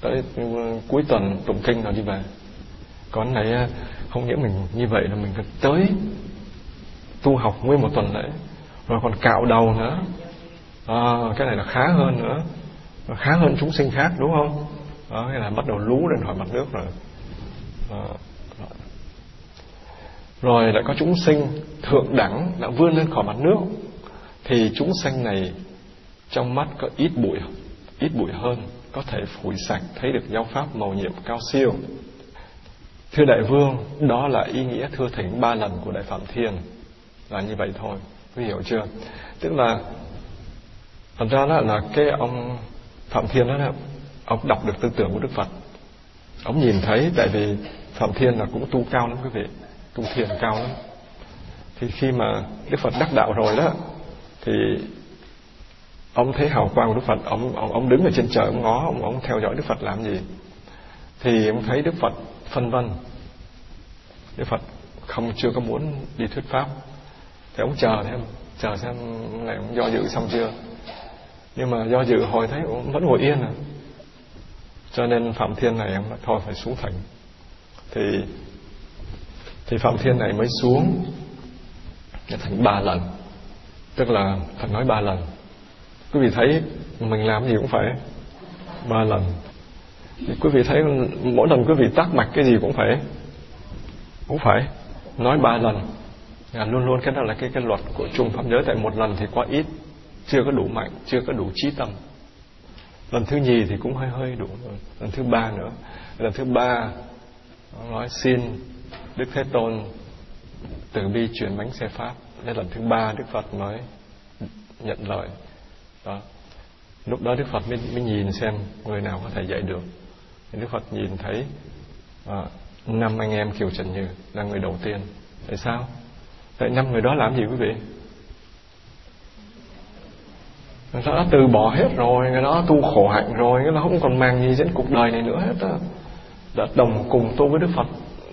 Tới ừ, cuối tuần tụng kinh rồi đi về. Còn này à, không nghĩa mình như vậy là mình phải tới tu học nguyên một tuần lễ. Rồi còn cạo đầu nữa. À, cái này là khá hơn nữa. Khá hơn chúng sinh khác đúng không? À, cái là bắt đầu lú lên khỏi mặt nước rồi. À, rồi. Lại có chúng sinh thượng đẳng đã vươn lên khỏi mặt nước. Thì chúng sinh này trong mắt có ít bụi ít bụi hơn có thể phủi sạch thấy được giáo pháp màu nhiệm cao siêu. Thưa đại vương đó là ý nghĩa thưa thỉnh ba lần của đại phạm thiên. Là như vậy thôi quý hiểu chưa? Tức là thật ra đó là cái ông phạm thiên đó, đó ông đọc được tư tưởng của đức phật. Ông nhìn thấy tại vì phạm thiên là cũng tu cao lắm quý vị tu thiền cao lắm. Thì khi mà đức phật đắc đạo rồi đó thì ông thấy hào quang của đức phật ông ông, ông đứng ở trên trời ông ngó ông, ông theo dõi đức phật làm gì? Thì ông thấy đức phật phân vân. Đức phật không chưa có muốn đi thuyết pháp. Thì ông chờ thêm chờ xem này ông do dự xong chưa. Nhưng mà do dự hồi thấy ông vẫn ngồi yên à. Cho nên phạm thiên này em thôi phải xuống thành. Thì thì phạm thiên này mới xuống thành ba lần. Tức là Phật nói ba lần quý vị thấy mình làm gì cũng phải ba lần. Thì quý vị thấy mỗi lần quý vị tác mạch cái gì cũng phải cũng phải nói ba lần. À, luôn luôn cái đó là cái cái luật của chung pháp giới. Tại một lần thì quá ít chưa có đủ mạnh chưa có đủ trí tâm. Lần thứ nhì thì cũng hơi hơi đủ. Rồi lần thứ ba nữa. Lần thứ ba nói xin đức thế tôn từ bi chuyển bánh xe pháp. Đây lần thứ ba đức phật nói nhận lời đó. Lúc đó đức phật mới, mới nhìn xem người nào có thể dạy được. Thì đức phật nhìn thấy à, năm anh em kiều trần như là người đầu tiên. Tại sao? Tại năm người đó làm gì quý vị? Người đó đã từ bỏ hết rồi người đó tu khổ hạnh rồi người đó không còn mang gì đến cuộc đời này nữa hết đó. đã đồng cùng tu với đức phật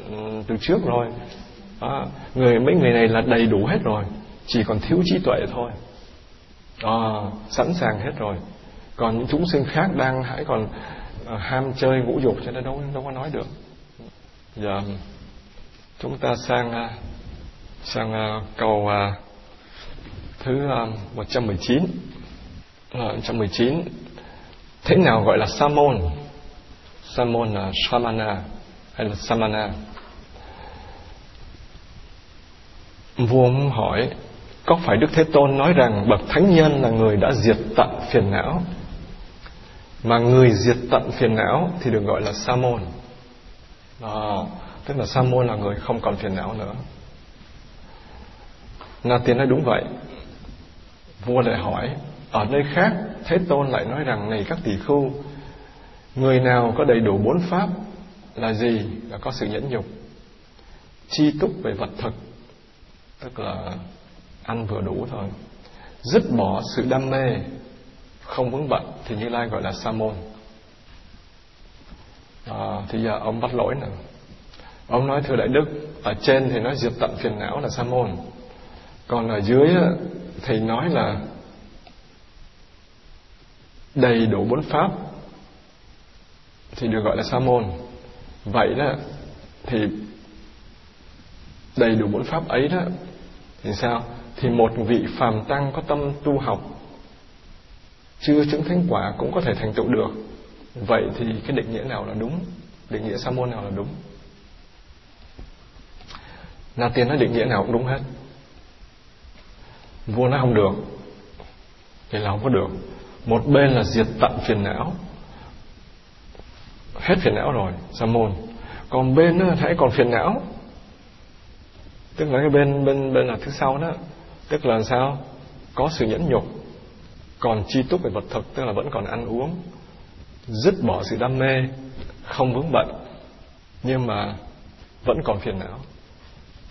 ừ, từ trước rồi. Đó. người mấy người này là đầy đủ hết rồi chỉ còn thiếu trí tuệ thôi à, sẵn sàng hết rồi. Còn những chúng sinh khác đang hãy còn à, ham chơi ngũ dục cho nên đâu đâu có nói được. Giờ chúng ta sang à, sang à, câu à, thứ à, 119 à, 119 thế nào gọi là sa môn sa môn là samana hay là samana? Vua hỏi có phải Đức Thế Tôn nói rằng bậc thánh nhân là người đã diệt tận phiền não? Mà người diệt tận phiền não thì được gọi là sa môn. À, tức là sa môn là người không còn phiền não nữa. Na Tiên nói đúng vậy. Vua lại hỏi ở nơi khác Thế Tôn lại nói rằng này các tỷ khu người nào có đầy đủ bốn pháp là gì là có sự nhẫn nhục? Chi túc về vật thực tức là ăn vừa đủ thôi. Dứt bỏ sự đam mê không vướng bận thì như lai gọi là sa môn. À, thì giờ ông bắt lỗi nè, ông nói thưa đại đức ở trên thì nói diệt tận phiền não là sa môn. Còn ở dưới thì nói là đầy đủ bốn pháp thì được gọi là sa môn. Vậy đó thì đầy đủ bốn pháp ấy đó thì sao? Thì một vị phàm tăng có tâm tu học chưa chứng thánh quả cũng có thể thành tựu được. Vậy thì cái định nghĩa nào là đúng? Định nghĩa sa môn nào là đúng? Na tiên nói định nghĩa nào cũng đúng hết. Vua nó không được thì là không có được. Một bên là diệt tận phiền não, hết phiền não rồi, sa môn. Còn bên nữa, hãy còn phiền não. Tức là cái bên bên bên là thứ sau đó tức là sao? Có sự nhẫn nhục, còn chi túc về vật thực, tức là vẫn còn ăn uống, dứt bỏ sự đam mê, không vướng bận, nhưng mà vẫn còn phiền não.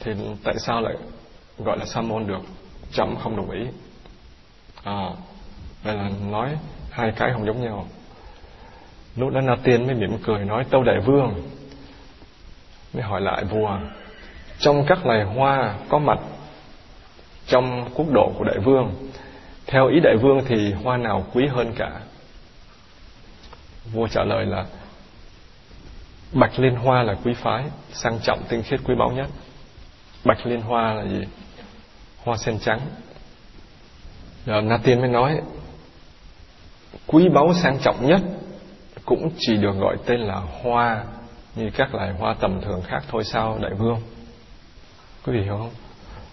Thì tại sao lại gọi là sa môn được? Chậm không đồng ý. À vậy là nói hai cái không giống nhau. Lúc đó na tiên mới mỉm cười nói, tâu đại vương. Mới hỏi lại, vua, trong các loài hoa có mặt trong quốc độ của đại vương. Theo ý đại vương thì hoa nào quý hơn cả? Vua trả lời là, bạch liên hoa là quý phái, sang trọng tinh khiết quý báu nhất. Bạch liên hoa là gì? Hoa sen trắng. Rồi na tiên mới nói, quý báu sang trọng nhất cũng chỉ được gọi tên là hoa, như các loài hoa tầm thường khác thôi sao, đại vương? Quý vị hiểu không?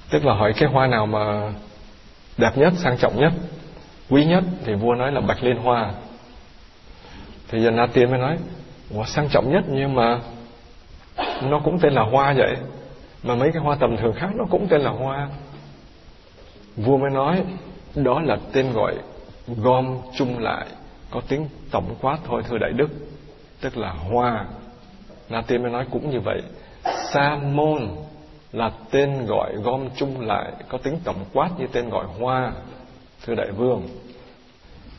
Tức là hỏi cái hoa nào mà đẹp nhất, sang trọng nhất, quý nhất, thì vua nói là bạch liên hoa. Thì giờ na tiên mới nói, Ủa, sang trọng nhất nhưng mà nó cũng tên là hoa vậy? Mà mấy cái hoa tầm thường khác nó cũng tên là hoa. Vua mới nói, đó là tên gọi gom chung lại, có tiếng tổng quát thôi, thưa đại đức. Tức là hoa. Na tiên mới nói cũng như vậy. Sa môn là tên gọi gom chung lại, có tính tổng quát như tên gọi hoa, thưa đại vương.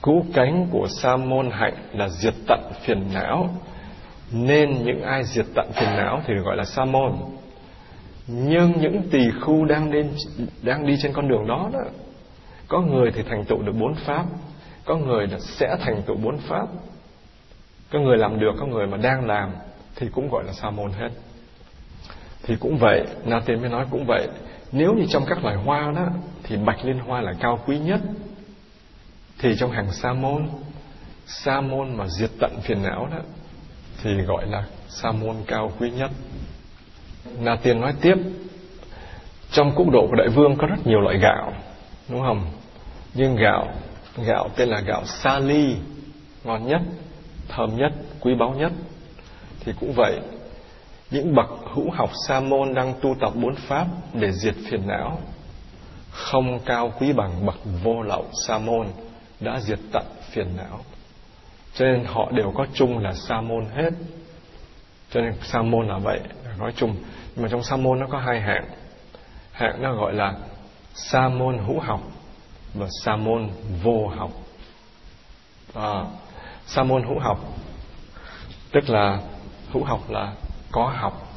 Cứu cánh của sa môn hạnh là diệt tận phiền não, nên những ai diệt tận phiền não thì được gọi là sa môn. Nhưng những tỳ khu đang đi đang đi trên con đường đó đó, có người thì thành tựu được bốn pháp, có người sẽ thành tựu bốn pháp. Có người làm được, có người mà đang làm thì cũng gọi là sa môn hết thì cũng vậy na tiên mới nói cũng vậy. Nếu như trong các loài hoa đó, thì bạch liên hoa là cao quý nhất. Thì trong hàng sa môn sa môn mà diệt tận phiền não đó, thì gọi là sa môn cao quý nhất. Na tiên nói tiếp, trong quốc độ của đại vương có rất nhiều loại gạo, đúng không? Nhưng gạo gạo tên là gạo sa ly, ngon nhất, thơm nhất, quý báu nhất. Thì cũng vậy những bậc hữu học sa môn đang tu tập bốn pháp để diệt phiền não. Không cao quý bằng bậc vô lậu sa môn đã diệt tận phiền não. Cho nên họ đều có chung là sa môn hết. Cho nên sa môn là vậy nói chung. Nhưng mà trong sa môn nó có hai hạng. Hạng nó gọi là sa môn hữu học và sa môn vô học. À, sa môn hữu học tức là hữu học là có học.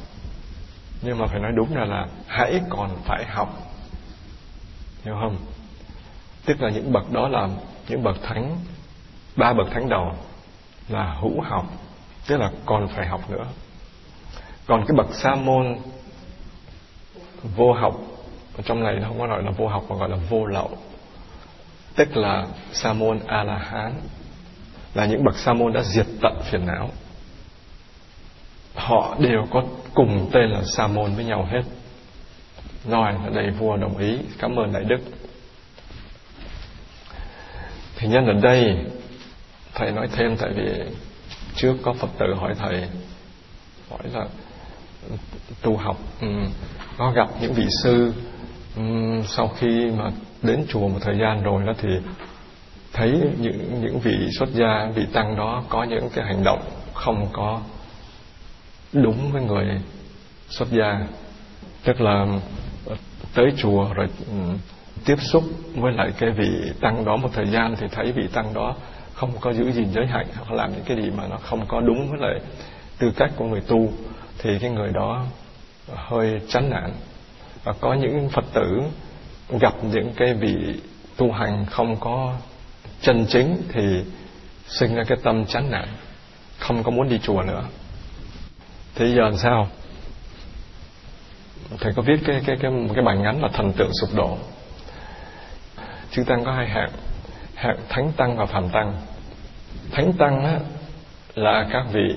Nhưng mà phải nói đúng ra là hãy còn phải học. Hiểu không? Tức là những bậc đó là những bậc thánh, ba bậc thánh đầu là hữu học, tức là còn phải học nữa. Còn cái bậc sa môn vô học, ở trong này nó không có gọi là vô học mà gọi là vô lậu. Tức là sa môn a la hán, là những bậc sa môn đã diệt tận phiền não họ đều có cùng tên là sa môn với nhau hết. Rồi đây vua đồng ý. Cảm ơn đại đức. Thì nhân ở đây, thầy nói thêm tại vì trước có phật tử hỏi thầy, hỏi là tu học ừ, có gặp những vị sư ừ, sau khi mà đến chùa một thời gian rồi đó thì thấy những những vị xuất gia, vị tăng đó có những cái hành động không có đúng với người xuất gia. Tức là ờ, tới chùa rồi ừ, tiếp xúc với lại cái vị tăng đó một thời gian thì thấy vị tăng đó không có giữ gìn giới hạnh hoặc làm những cái gì mà nó không có đúng với lại tư cách của người tu, thì cái người đó hơi chán nản. Và có những phật tử gặp những cái vị tu hành không có chân chính thì sinh ra cái tâm chán nản, không có muốn đi chùa nữa thế giờ làm sao? Thầy có viết cái cái cái một cái bài ngắn là thần tượng sụp đổ. Chư tăng có hai hạng. Hạng thánh tăng và phàm tăng. Thánh tăng á, là các vị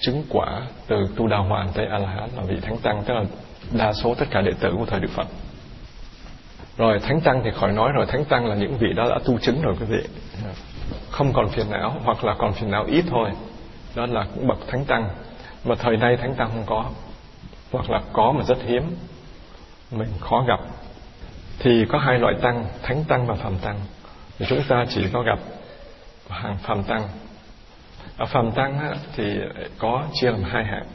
chứng quả từ tu đà hoàn tới a la hán là vị thánh tăng tức là đa số tất cả đệ tử của thời đức phật. Rồi thánh tăng thì khỏi nói rồi thánh tăng là những vị đó đã tu chứng rồi quý vị. Không còn phiền não hoặc là còn phiền não ít thôi. Đó là cũng bậc thánh tăng mà thời nay thánh tăng không có. Hoặc là có mà rất hiếm. Mình khó gặp. Thì có hai loại tăng, thánh tăng và phàm tăng. Thì chúng ta chỉ có gặp hàng phàm tăng. Ở phàm tăng thì có chia làm hai hạng.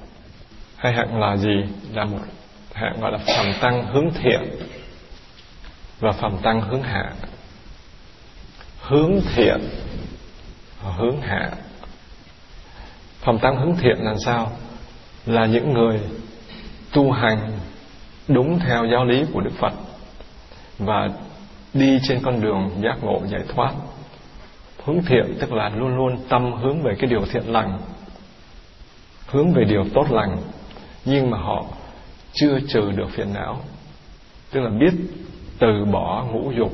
Hai hạng là gì? Là một hạng gọi là phàm tăng hướng thiện và phàm tăng hướng hạ. Hướng thiện và hướng hạ phòng tăng hướng thiện là sao? Là những người tu hành đúng theo giáo lý của đức phật và đi trên con đường giác ngộ giải thoát. Hướng thiện tức là luôn luôn tâm hướng về cái điều thiện lành, hướng về điều tốt lành, nhưng mà họ chưa trừ được phiền não. Tức là biết từ bỏ ngũ dục,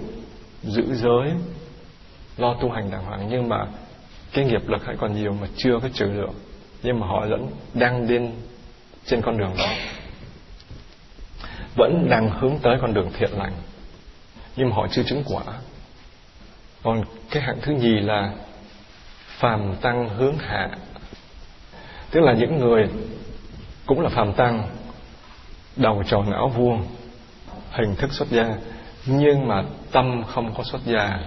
giữ giới, lo tu hành đàng hoàng, nhưng mà cái nghiệp lực hay còn nhiều mà chưa có trừ được. Nhưng mà họ vẫn đang đi trên con đường đó. Vẫn đang hướng tới con đường thiện lành. Nhưng mà họ chưa chứng quả. Còn cái hạng thứ nhì là phàm tăng hướng hạ. Tức là những người cũng là phàm tăng, đầu tròn áo vuông, hình thức xuất gia, nhưng mà tâm không có xuất gia.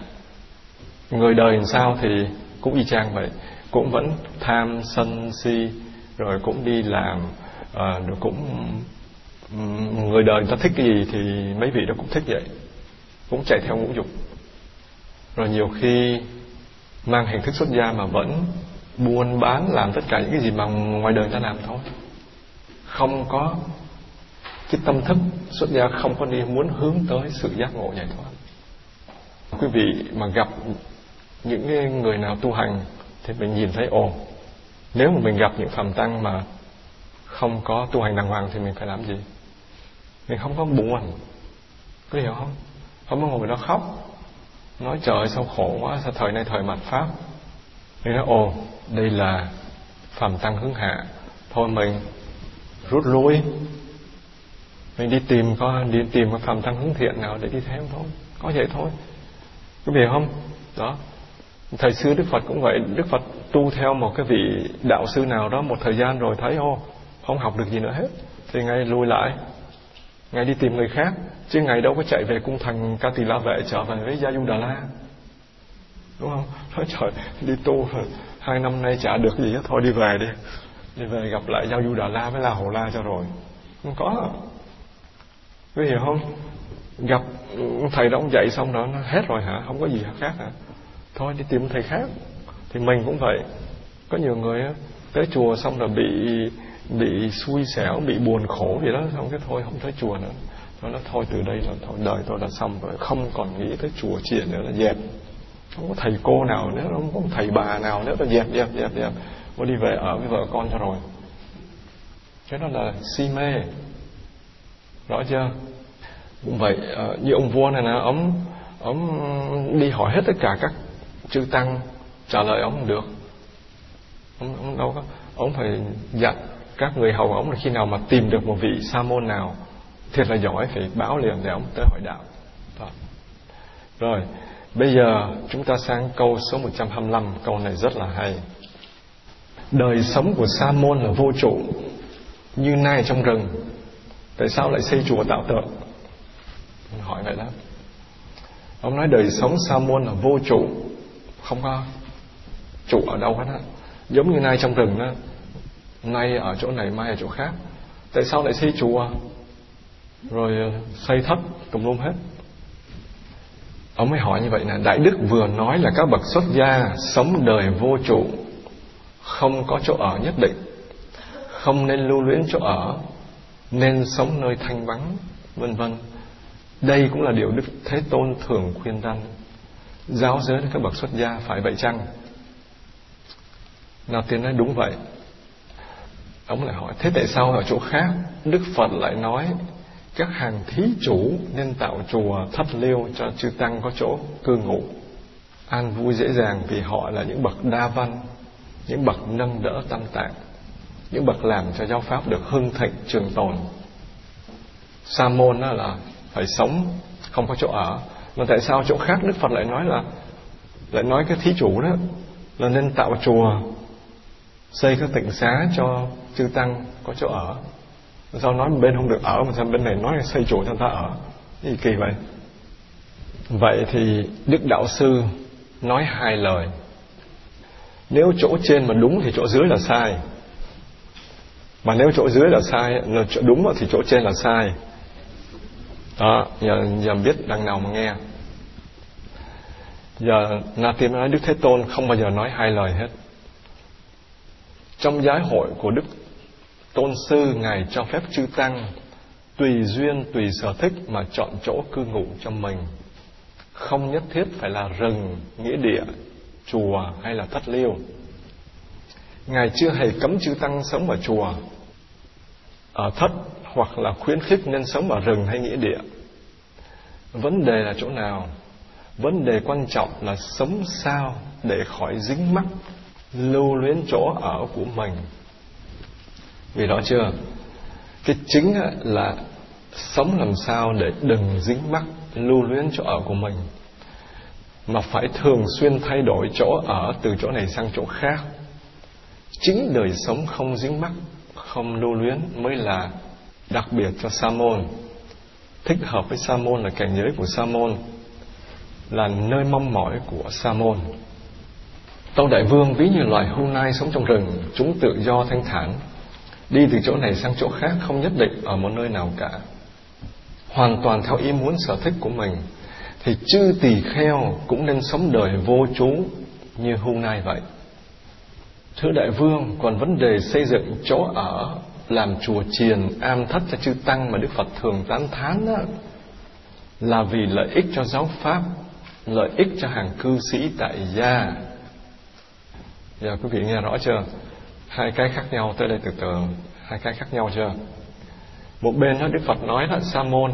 Người đời làm sao thì cũng y chang vậy. Cũng vẫn tham sân si rồi cũng đi làm à, rồi cũng người đời người ta thích cái gì thì mấy vị đó cũng thích vậy. Cũng chạy theo ngũ dục. Rồi nhiều khi mang hình thức xuất gia mà vẫn buôn bán làm tất cả những cái gì mà ngoài đời ta làm thôi. Không có cái tâm thức xuất gia không có đi muốn hướng tới sự giác ngộ giải thoát quý vị mà gặp những người nào tu hành thì mình nhìn thấy, ồ, nếu mà mình gặp những phàm tăng mà không có tu hành đàng hoàng thì mình phải làm gì? Mình không có buồn. Có hiểu không? Không có ngồi đó khóc, nói trời sao khổ quá, sao thời nay thời mặt pháp. Mình nói, ồ, đây là phàm tăng hướng hạ. Thôi mình rút lui. Mình đi tìm có, đi tìm có phàm tăng hướng thiện nào để đi theo thôi. Có vậy thôi. Có hiểu không? Đó thời xưa đức phật cũng vậy. Đức phật tu theo một cái vị đạo sư nào đó một thời gian rồi thấy, ô, không học được gì nữa hết. Thì ngay lui lại ngài đi tìm người khác. Chứ ngài đâu có chạy về cung thành ca tỳ la vệ trở về với gia du đà la đúng không? Nói trời, đi tu rồi hai năm nay chả được gì hết. Thôi đi về đi. Đi về gặp lại giao du đà la với la hồ la cho rồi. Không có. Có hiểu không? Gặp ừ, thầy đó ông dạy xong đó, nó hết rồi hả? Không có gì khác hả? Thôi, đi tìm thầy khác. Thì mình cũng vậy. Có nhiều người tới chùa xong là bị bị xui xẻo, bị buồn khổ gì đó, xong cái thôi, không tới chùa nữa. Nó nói, thôi, từ đây là thôi, đời tôi đã xong rồi, không còn nghĩ tới chùa chiền nữa là dẹp. Không có thầy cô nào nữa, không có thầy bà nào nữa là dẹp dẹp dẹp dẹp, tôi đi về ở với vợ con cho rồi. Cái đó là si mê. Rõ chưa? Cũng vậy ờ, như ông vua này nè ông ông đi hỏi hết tất cả các chư tăng trả lời ông được. Ông, ông đâu có ông phải dặn các người hầu ông là khi nào mà tìm được một vị sa môn nào thiệt là giỏi phải báo liền để ông tới hội đạo. Đó. rồi bây giờ chúng ta sang câu số 125 câu này rất là hay. Đời sống của sa môn là vô trụ như nai trong rừng tại sao lại xây chùa tạo tượng hỏi vậy đó ông nói đời sống sa môn là vô trụ không có trụ ở đâu hết á. Giống như nay trong rừng đó nay ở chỗ này, mai ở chỗ khác. Tại sao lại xây chùa? Rồi ờ, xây thất tùm lum hết. Ông mới hỏi như vậy là đại đức vừa nói là các bậc xuất gia sống đời vô trụ, không có chỗ ở nhất định, không nên lưu luyến chỗ ở, nên sống nơi thanh vắng, vân vân. Đây cũng là điều đức thế tôn thường khuyên răn giáo giới các bậc xuất gia phải vậy chăng? Nào tiên nói đúng vậy. Ông lại hỏi, thế tại sao ở chỗ khác đức phật lại nói các hàng thí chủ nên tạo chùa thất liêu cho chư tăng có chỗ cư ngụ? An vui dễ dàng vì họ là những bậc đa văn, những bậc nâng đỡ tâm tạng, những bậc làm cho giáo pháp được hưng thịnh, trường tồn. Sa môn là phải sống, không có chỗ ở mà tại sao chỗ khác đức phật lại nói là lại nói cái thí chủ đó là nên tạo chùa, xây các tịnh xá cho chư tăng có chỗ ở? Sao nói bên không được ở mà sao bên này nói là xây chùa cho ta ở? Gì kỳ vậy? Vậy thì đức đạo sư nói hai lời. Nếu chỗ trên mà đúng thì chỗ dưới là sai. Mà nếu chỗ dưới là sai, là chỗ đúng thì chỗ trên là sai đó giờ, giờ biết đằng nào mà nghe. Giờ na tiên nói đức thế tôn không bao giờ nói hai lời hết. Trong giáo hội của đức tôn sư ngài cho phép chư tăng tùy duyên tùy sở thích mà chọn chỗ cư ngụ cho mình. Không nhất thiết phải là rừng nghĩa địa chùa hay là thất liêu. Ngài chưa hề cấm chư tăng sống ở chùa. Ở thất hoặc là khuyến khích nên sống ở rừng hay nghĩa địa. Vấn đề là chỗ nào? Vấn đề quan trọng là sống sao để khỏi dính mắc, lưu luyến chỗ ở của mình. Vì đó chưa? Cái chính là sống làm sao để đừng dính mắc, lưu luyến chỗ ở của mình, mà phải thường xuyên thay đổi chỗ ở từ chỗ này sang chỗ khác. Chính đời sống không dính mắc, không lưu luyến mới là đặc biệt cho sa môn thích hợp với sa môn là cảnh giới của sa môn là nơi mong mỏi của sa môn tâu đại vương ví như loài hưu nai sống trong rừng, chúng tự do thanh thản. Đi từ chỗ này sang chỗ khác không nhất định ở một nơi nào cả. Hoàn toàn theo ý muốn sở thích của mình, thì chư tỳ kheo cũng nên sống đời vô trú như hôm nay vậy. Thưa đại vương, còn vấn đề xây dựng chỗ ở làm chùa chiền am thất cho chư tăng mà đức phật thường tán thán đó, là vì lợi ích cho giáo pháp, lợi ích cho hàng cư sĩ tại gia. Giờ quý vị nghe rõ chưa? Hai cái khác nhau tới đây từ từ. Hai cái khác nhau chưa? Một bên đó đức phật nói là sa môn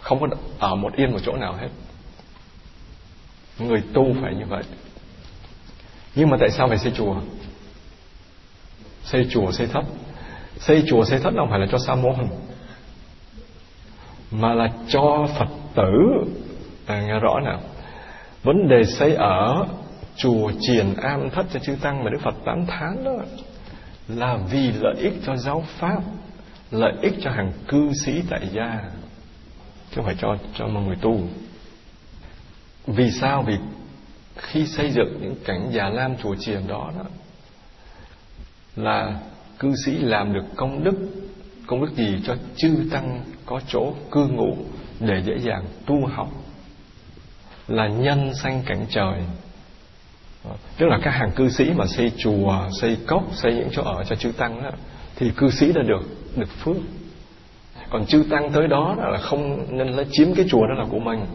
không có ở một yên một chỗ nào hết. Người tu phải như vậy. Nhưng mà tại sao phải xây chùa? Xây chùa xây thấp xây chùa xây thất không phải là cho sa môn mà là cho phật tử. À, nghe rõ nào vấn đề xây ở chùa Triền am thất cho chư tăng mà đức phật tán thán đó là vì lợi ích cho giáo pháp lợi ích cho hàng cư sĩ tại gia chứ không phải cho cho một người tu. Vì sao? Vì khi xây dựng những cảnh già lam chùa chiền đó đó là cư sĩ làm được công đức công đức gì cho chư tăng có chỗ cư ngụ để dễ dàng tu học là nhân sanh cảnh trời. Tức là các hàng cư sĩ mà xây chùa xây cốc xây những chỗ ở cho chư tăng đó, thì cư sĩ đã được được phước. Còn chư tăng tới đó là không nên lấy chiếm cái chùa đó là của mình.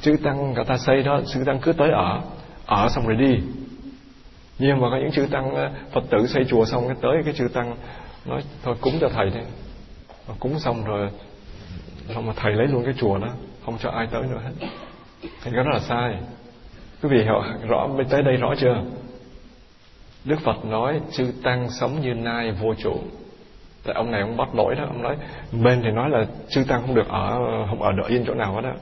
Chư tăng người ta xây đó chư tăng cứ tới ở ở xong rồi đi nhưng mà có những chư tăng ờ, phật tử xây chùa xong cái tới cái chư tăng, nói, thôi, cúng cho thầy đi. Mà cúng xong rồi, xong mà thầy lấy luôn cái chùa đó, không cho ai tới nữa hết. Thì cái đó là sai. Quý vị hiểu, rõ mới tới đây rõ chưa? Đức phật nói, chư tăng sống như nai vô chủ. Tại ông này ông bắt lỗi đó, ông nói, bên thì nói là chư tăng không được ở, không ở đợi yên chỗ nào hết đó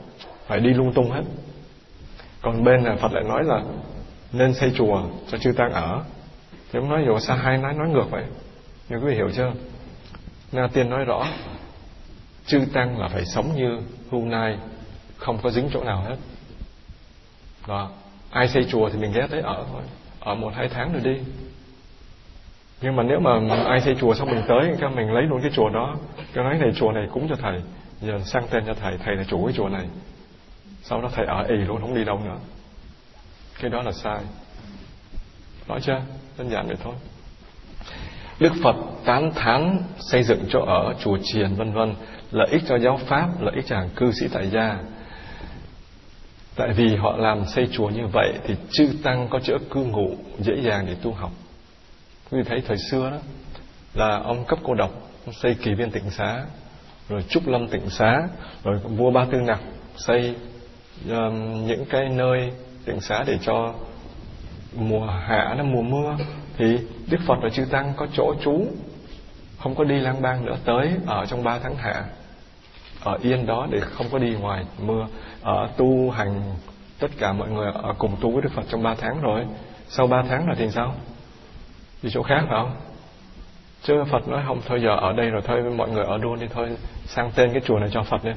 phải đi lung tung hết. Còn bên là phật lại nói là nên xây chùa cho chư tăng ở. Thì ông nói dù sao hai nói nói ngược vậy? Nhưng quý vị hiểu chưa? Na tiên nói rõ, chư tăng là phải sống như hôm nay, không có dính chỗ nào hết. Đó, ai xây chùa thì mình ghé tới ở thôi, ở một hai tháng rồi đi. Nhưng mà nếu mà ai xây chùa xong mình tới cái mình lấy luôn cái chùa đó cái nói, này, chùa này cúng cho thầy, giờ sang tên cho thầy thầy là chủ cái chùa này. Sau đó thầy ở ì luôn, không đi đâu nữa cái đó là sai. Nói chưa đơn giản vậy thôi. Đức Phật tán thán xây dựng chỗ ở chùa chiền vân vân lợi ích cho giáo pháp lợi ích cho hàng cư sĩ tại gia. Tại vì họ làm xây chùa như vậy thì chư tăng có chỗ cư ngụ dễ dàng để tu học. Quý vị thấy thời xưa đó là ông cấp cô độc ông xây kỳ viên tịnh xá rồi trúc lâm tịnh xá rồi vua ba tư nặc xây um, những cái nơi tịnh xá để cho mùa hạ là mùa mưa, thì đức phật và chư tăng có chỗ trú, không có đi lang bang nữa, tới ở trong ba tháng hạ, ở yên đó để không có đi ngoài mưa. Ở tu hành, tất cả mọi người ở cùng tu với đức phật trong ba tháng rồi. Sau ba tháng là thì sao? Đi chỗ khác phải không? Chứ phật nói không, thôi giờ ở đây rồi thôi, mọi người ở luôn đi thôi, sang tên cái chùa này cho phật đi.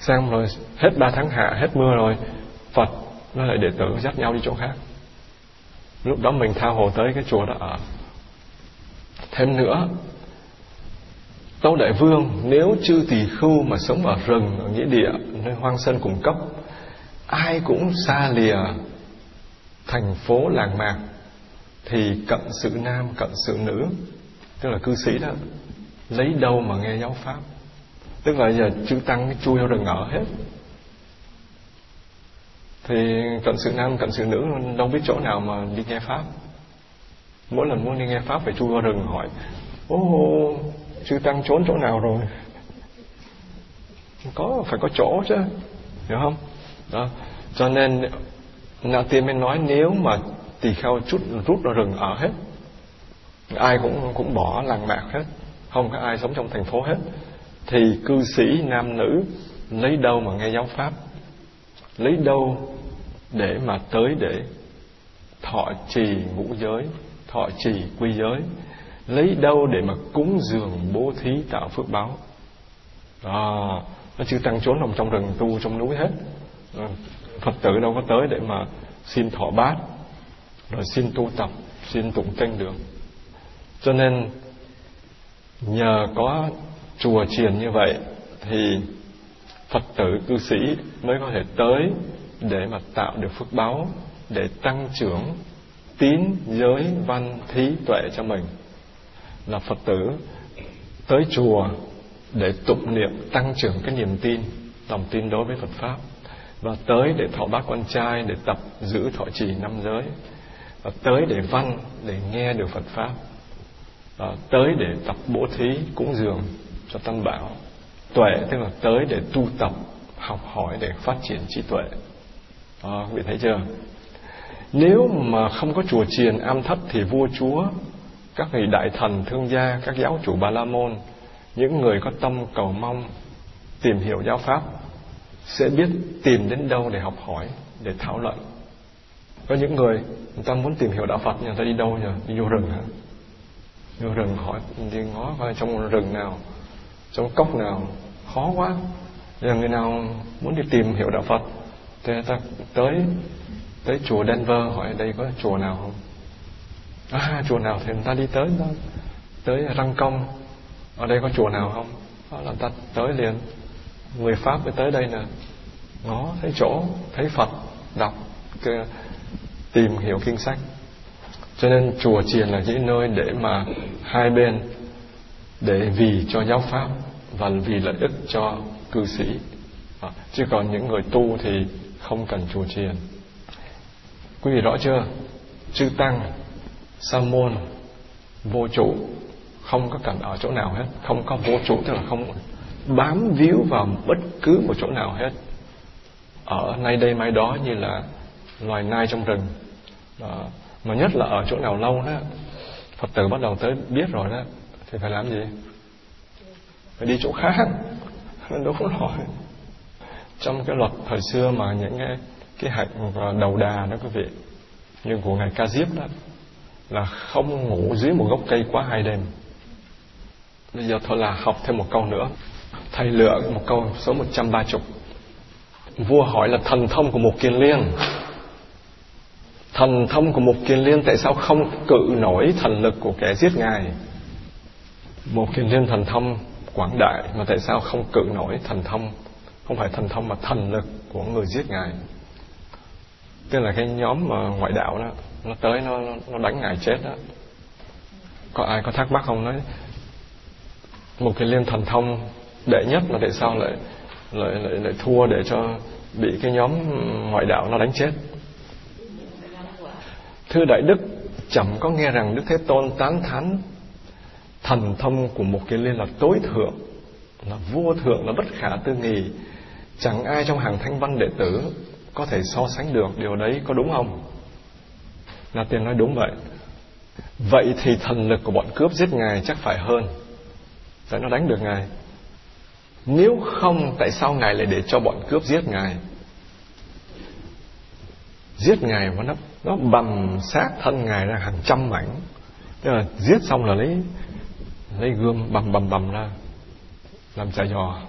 Sang rồi, hết ba tháng hạ, Hết mưa rồi Phật, nó lại đệ tử dắt nhau đi chỗ khác. Lúc đó mình tha hồ tới cái chùa đó ở. Thêm nữa, Tâu Đại Vương Nếu chư tỳ khưu mà sống ở rừng, Ở nghĩa địa, nơi hoang sơn cùng cấp, Ai cũng xa lìa Thành phố làng mạc, Thì cận sự nam, cận sự nữ, Tức là cư sĩ đó, Lấy đâu mà nghe giáo pháp. Tức là giờ chư Tăng chui vào rừng ở hết. Thì cận sự nam, cận sự nữ Đâu biết chỗ nào mà đi nghe pháp. Mỗi lần muốn đi nghe pháp Phải chui vào rừng hỏi, Ô sư Tăng trốn chỗ nào rồi? Có, phải có chỗ chứ. Hiểu không? Đó. Cho nên Na Tiên mới nói Nếu mà tỳ kheo chút, rút ra rừng ở hết, Ai cũng cũng bỏ làng mạc hết, Không có ai sống trong thành phố hết, thì cư sĩ nam nữ lấy đâu mà nghe giáo pháp? Lấy đâu để mà tới để thọ trì ngũ giới thọ trì quy giới lấy đâu để mà cúng dường bố thí tạo phước báo. À, nó chưa tăng trốn nằm trong rừng tu trong núi hết. Ừ, Phật tử đâu có tới để mà xin thọ bát rồi xin tu tập xin tụng kinh được cho nên nhờ có chùa chiền như vậy thì Phật tử cư sĩ mới có thể tới để mà tạo được phước báo, để tăng trưởng tín giới văn thí tuệ cho mình. Là Phật tử tới chùa để tụng niệm tăng trưởng cái niềm tin, lòng tin đối với Phật pháp. Và tới để thọ bát quan trai, để tập giữ thọ trì năm giới. Và tới để văn, để nghe được Phật pháp. Và tới để tập bố thí cúng dường cho tâm bảo. Tuệ, tức là tới để tu tập, học hỏi để phát triển trí tuệ à, quý vị thấy chưa? Nếu mà không có chùa chiền am thất thì vua chúa các vị đại thần thương gia các giáo chủ bà la môn những người có tâm cầu mong tìm hiểu giáo pháp sẽ biết tìm đến đâu để học hỏi để thảo luận. Có những người người ta muốn tìm hiểu đạo phật người ta đi đâu nhỉ đi vô rừng hả? Vô rừng hỏi đi ngó coi trong rừng nào trong cốc nào khó quá. Giờ người nào muốn đi tìm hiểu đạo Phật thế người ta tới tới chùa Denver hỏi đây có chùa nào không? À chùa nào thì người ta đi tới đó tới Răng Công. Ở đây có chùa nào không? Đó là người ta tới liền. Người Pháp mới tới đây nè. Ngó thấy chỗ thấy Phật đọc tìm hiểu kinh sách. Cho nên chùa chiền là những nơi để mà hai bên để vì cho giáo pháp và vì lợi ích cho cư sĩ. À, chứ còn những người tu thì không cần chùa chiền quý vị rõ chưa? Chư tăng sa môn vô chủ, không có cần ở chỗ nào hết. Không có vô chủ tức là không bám víu vào bất cứ một chỗ nào hết. Ở nay đây mai đó như là loài nai trong rừng. Đó. mà nhất là ở chỗ nào lâu đó phật tử bắt đầu tới biết rồi đó thì phải làm gì? Phải đi chỗ khác. Đúng rồi trong cái luật thời xưa mà những cái cái hạnh và đầu đà đó quý vị, như của ngài ca diếp đó, là không ngủ dưới một gốc cây quá hai đêm. Bây giờ thôi là học thêm một câu nữa. Thầy lựa một câu số 130 vua hỏi là thần thông của một kiền liên. Thần thông của một kiền liên tại sao không cự nổi thần lực của kẻ giết ngài? Một kiền liên thần thông quảng đại mà tại sao không cự nổi thần thông không phải thần thông mà thần lực của người giết ngài. Tức là cái nhóm mà ngoại đạo đó nó tới nó nó đánh ngài chết đó. Có ai có thắc mắc không? Nói một cái liên thần thông đệ nhất mà tại sao lại lại lại, lại thua để cho bị cái nhóm ngoại đạo nó đánh chết? Thưa đại đức chẳng có nghe rằng đức thế tôn tán thán thần thông của một cái liên là tối thượng là vô thượng là bất khả tư nghì chẳng ai trong hàng thanh văn đệ tử có thể so sánh được điều đấy có đúng không? Là tiền nói đúng vậy. Vậy thì thần lực của bọn cướp giết ngài chắc phải hơn. Tại nó đánh được ngài. Nếu không, tại sao ngài lại để cho bọn cướp giết ngài? Giết ngài mà nó nó bầm xác thân ngài ra hàng trăm mảnh. Tức là giết xong là lấy lấy gươm bầm bầm bầm ra, làm chả giò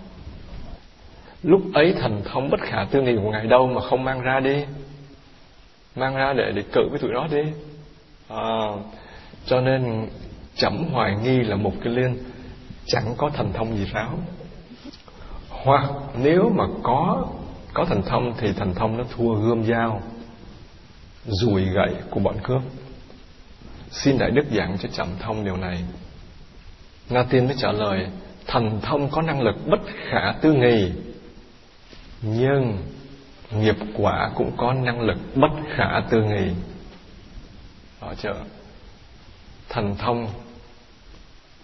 lúc ấy thần thông bất khả tư nghị của ngài đâu mà không mang ra đi? Mang ra để để cự với tụi đó đi. À, cho nên chấm hoài nghi là một cái liên chẳng có thần thông gì ráo hoặc nếu mà có có thần thông thì thần thông nó thua gươm dao rùi gậy của bọn cướp. Xin đại đức giảng cho chậm thông điều này. Na tiên mới trả lời thần thông có năng lực bất khả tư nghì nhưng nghiệp quả cũng có năng lực bất khả tư nghị. Đó chưa thần thông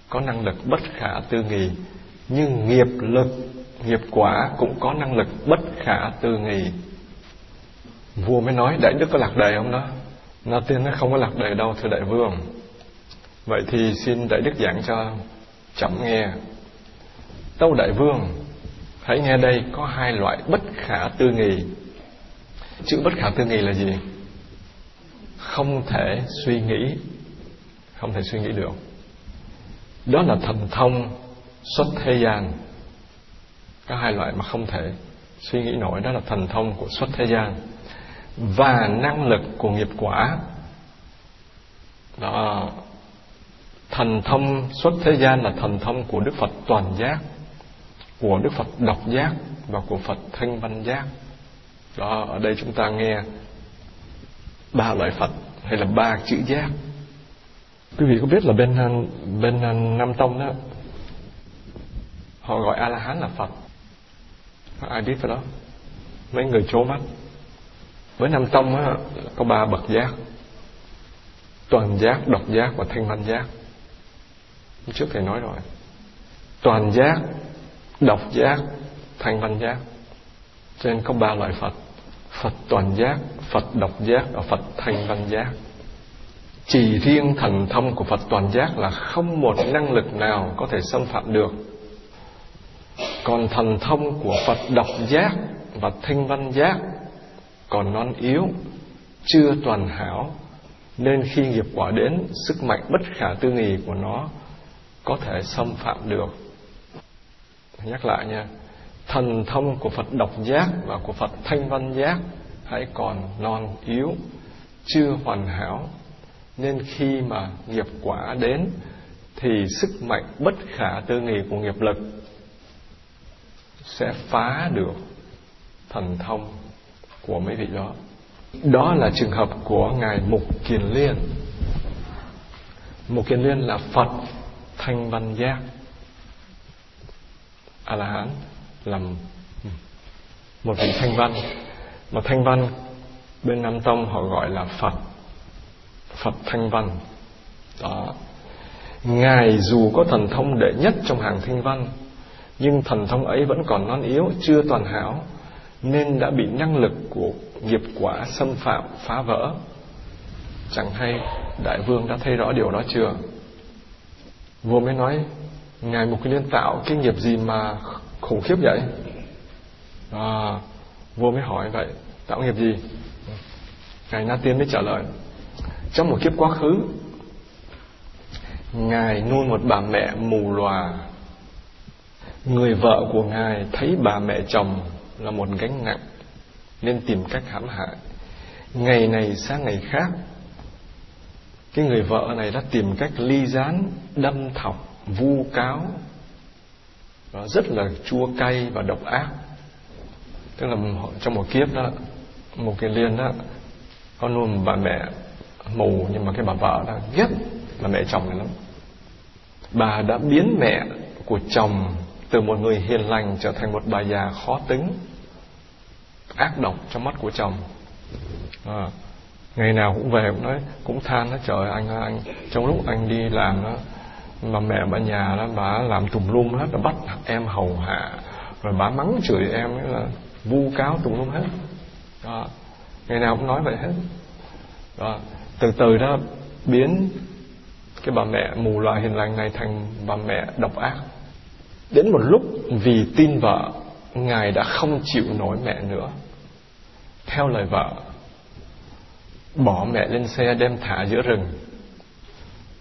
có năng lực bất khả tư nghị, nhưng nghiệp lực, nghiệp quả cũng có năng lực bất khả tư nghị. Vua mới nói, đại đức có lạc đề không đó? Na tiên nó không có lạc đề đâu, thưa đại vương. Vậy thì xin đại đức giảng cho chậm nghe. Tâu đại vương hãy nghe đây, có hai loại bất khả tư nghì chữ bất khả tư nghì là gì? Không thể suy nghĩ, không thể suy nghĩ được. Đó là thần thông xuất thế gian. Có hai loại mà không thể suy nghĩ nổi, đó là thần thông của xuất thế gian và năng lực của nghiệp quả. Đó. Thần thông xuất thế gian là thần thông của đức phật toàn giác của đức phật độc giác và của phật thanh văn giác. Đó ở đây chúng ta nghe ba loại phật hay là ba chữ giác. Quý vị có biết là bên bên nam tông đó họ gọi a la hán là phật? Ai biết cái đó? Mấy người chố mắt. Với nam tông á, có ba bậc giác. Toàn giác độc giác và thanh văn giác. Trước thầy nói rồi. Toàn giác độc giác, thanh văn giác. Cho nên có ba loại phật. Phật toàn giác, phật độc giác và phật thanh văn giác. Chỉ riêng thần thông của phật toàn giác là không một năng lực nào có thể xâm phạm được. Còn thần thông của phật độc giác và thanh văn giác còn non yếu, chưa toàn hảo, nên khi nghiệp quả đến, sức mạnh bất khả tư nghì của nó có thể xâm phạm được nhắc lại nha. Thần thông của phật độc giác và của phật thanh văn giác hãy còn non yếu, chưa hoàn hảo. Nên khi mà nghiệp quả đến thì sức mạnh bất khả tư nghì của nghiệp lực sẽ phá được thần thông của mấy vị đó. Đó là trường hợp của ngài mục kiền liên. Mục kiền liên là phật thanh văn giác a la hán làm một vị thanh văn. Mà thanh văn bên nam tông họ gọi là phật. Phật thanh văn. Đó. Ngài dù có thần thông đệ nhất trong hàng thanh văn, nhưng thần thông ấy vẫn còn non yếu, chưa toàn hảo, nên đã bị năng lực của nghiệp quả xâm phạm, phá vỡ. Chẳng hay đại vương đã thấy rõ điều đó chưa? Vua mới nói ngài một cái liên tạo cái nghiệp gì mà khủng khiếp vậy? À, vua mới hỏi vậy tạo nghiệp gì? Ngài na tiên mới trả lời trong một kiếp quá khứ ngài nuôi một bà mẹ mù lòa người vợ của ngài thấy bà mẹ chồng là một gánh nặng nên tìm cách hãm hại. Ngày này sang ngày khác cái người vợ này đã tìm cách ly gián đâm thọc vu cáo. Và rất là chua cay và độc ác. Tức là trong một kiếp đó một cái liên đó có nuôi một bà mẹ mù nhưng mà cái bà vợ đó ghét bà mẹ chồng này lắm. Bà đã biến mẹ của chồng từ một người hiền lành trở thành một bà già khó tính ác độc trong mắt của chồng. À, ngày nào cũng về cũng nói cũng than nó trời anh anh trong lúc anh đi làm đó mà mẹ, bà nhà đó, bà làm tùm lum hết rồi bắt em hầu hạ. Rồi bà mắng chửi em ấy là vu cáo tùm lum hết. Đó. ngày nào cũng nói vậy hết. Đó. từ từ đó biến cái bà mẹ mù loà hiền lành này thành bà mẹ độc ác. Đến một lúc, vì tin vợ, ngài đã không chịu nổi mẹ nữa. Theo lời vợ, bỏ mẹ lên xe đem thả giữa rừng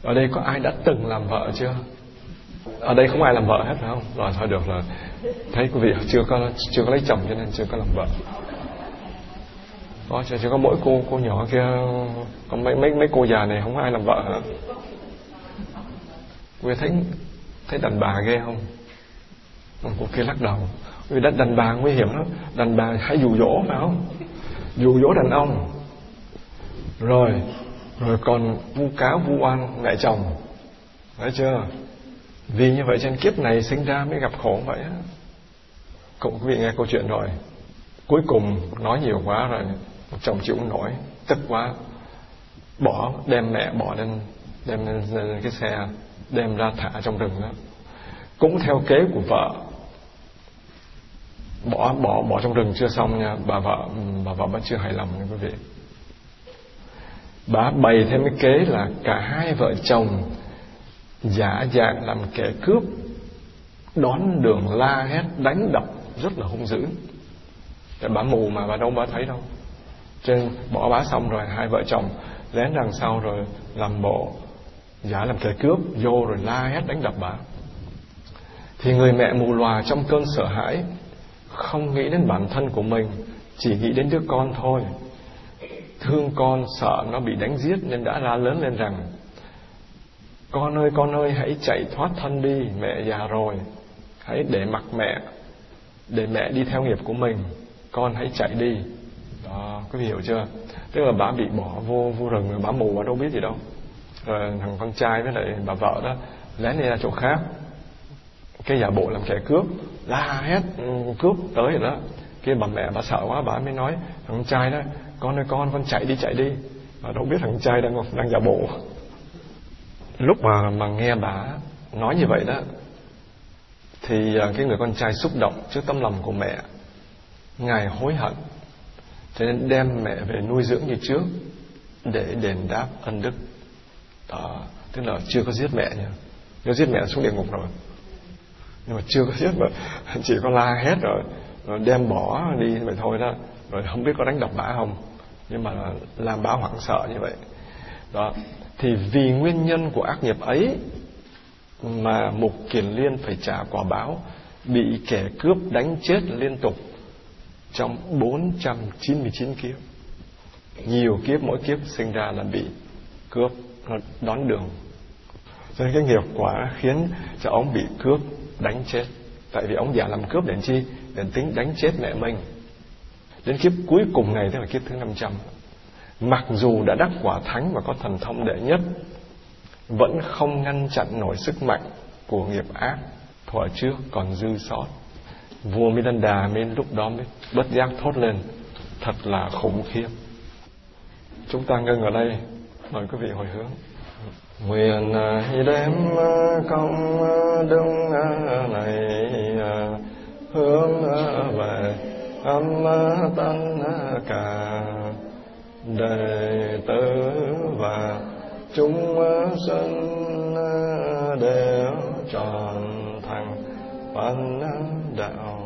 ở đây có ai đã từng làm vợ chưa? Ở đây không ai làm vợ hết phải không? Rồi thôi được là thấy quý vị chưa có chưa có lấy chồng cho nên chưa có làm vợ. Có chỉ, có mỗi cô cô nhỏ kia có mấy mấy mấy cô già này không có ai làm vợ hả? Quý thấy thấy đàn bà ghê không? Còn cô kia lắc đầu. Vì đất đàn bà nguy hiểm lắm. Đàn bà hay dụ dỗ phải không? Dụ dỗ đàn ông. Rồi rồi còn vu cáo vu oan mẹ chồng. Thấy chưa? Vì như vậy trên kiếp này sinh ra mới gặp khổ vậy á. Cũng quý vị nghe câu chuyện rồi. Cuối cùng nói nhiều quá rồi chồng chịu không nổi tức quá. Bỏ đem mẹ bỏ lên đem lên, lên cái xe đem ra thả trong rừng đó cũng theo kế của vợ. Bỏ bỏ bỏ trong rừng chưa xong nha. Bà vợ ừ, bà vợ vẫn chưa hài lòng nha quý vị bà bày thêm cái kế là cả hai vợ chồng giả dạng làm kẻ cướp, đón đường la hét, đánh đập rất là hung dữ. Tại bà mù mà, bà đâu bà thấy đâu. Trên bỏ bà xong rồi, hai vợ chồng lén đằng sau rồi làm bộ giả làm kẻ cướp, vô rồi la hét, đánh đập bà. Thì người mẹ mù lòa trong cơn sợ hãi, không nghĩ đến bản thân của mình, chỉ nghĩ đến đứa con thôi thương con, sợ nó bị đánh giết nên đã la lớn lên rằng, con ơi con ơi, hãy chạy thoát thân đi, mẹ già rồi. Hãy để mặc mẹ, để mẹ đi theo nghiệp của mình. Con hãy chạy đi. Đó có hiểu chưa? Tức là bà bị bỏ vô vô rừng rồi bà mù bà đâu biết gì đâu. Rồi thằng con trai với lại bà vợ đó lén đi ra chỗ khác. Cái giả bộ làm kẻ cướp, la hét ừ, cướp tới rồi đó. Kia bà mẹ bà sợ quá, bà mới nói, thằng trai đó con ơi, con con chạy đi chạy đi. Mà đâu biết thằng trai đang đang giả bộ. Lúc mà mà nghe bà nói như vậy đó, thì à, cái người con trai xúc động trước tấm lòng của mẹ. Ngài hối hận, cho nên đem mẹ về nuôi dưỡng như trước để đền đáp ân đức. Đó, tức là chưa có giết mẹ nha. Nếu giết mẹ xuống địa ngục rồi. Nhưng mà chưa có giết mà chỉ có la hét rồi rồi đem bỏ đi vậy thôi đó. Rồi không biết có đánh đập bả không nhưng mà làm báo hoảng sợ như vậy. Đó. Thì vì nguyên nhân của ác nghiệp ấy mà mục kiền liên phải trả quả báo, bị kẻ cướp đánh chết liên tục trong 499 kiếp. Nhiều kiếp, mỗi kiếp sinh ra là bị cướp, nó đón đường. Cho nên cái nghiệp quả khiến cho ông bị cướp, đánh chết. Tại vì ông già làm cướp để chi? Để tính đánh chết mẹ mình đến kiếp cuối cùng này, tức là kiếp thứ 500 mặc dù đã đắc quả thánh và có thần thông đệ nhất, vẫn không ngăn chặn nổi sức mạnh của nghiệp ác thuở trước còn dư sót. Vua Midanda mới lúc đó mới bất giác thốt lên, thật là khủng khiếp. Chúng ta ngưng ở đây, mời quý vị hồi hướng. Nguyện à, đem à, công à, đông này hướng về âm tăng cả đệ tử và chúng sinh đều tròn thành văn đạo.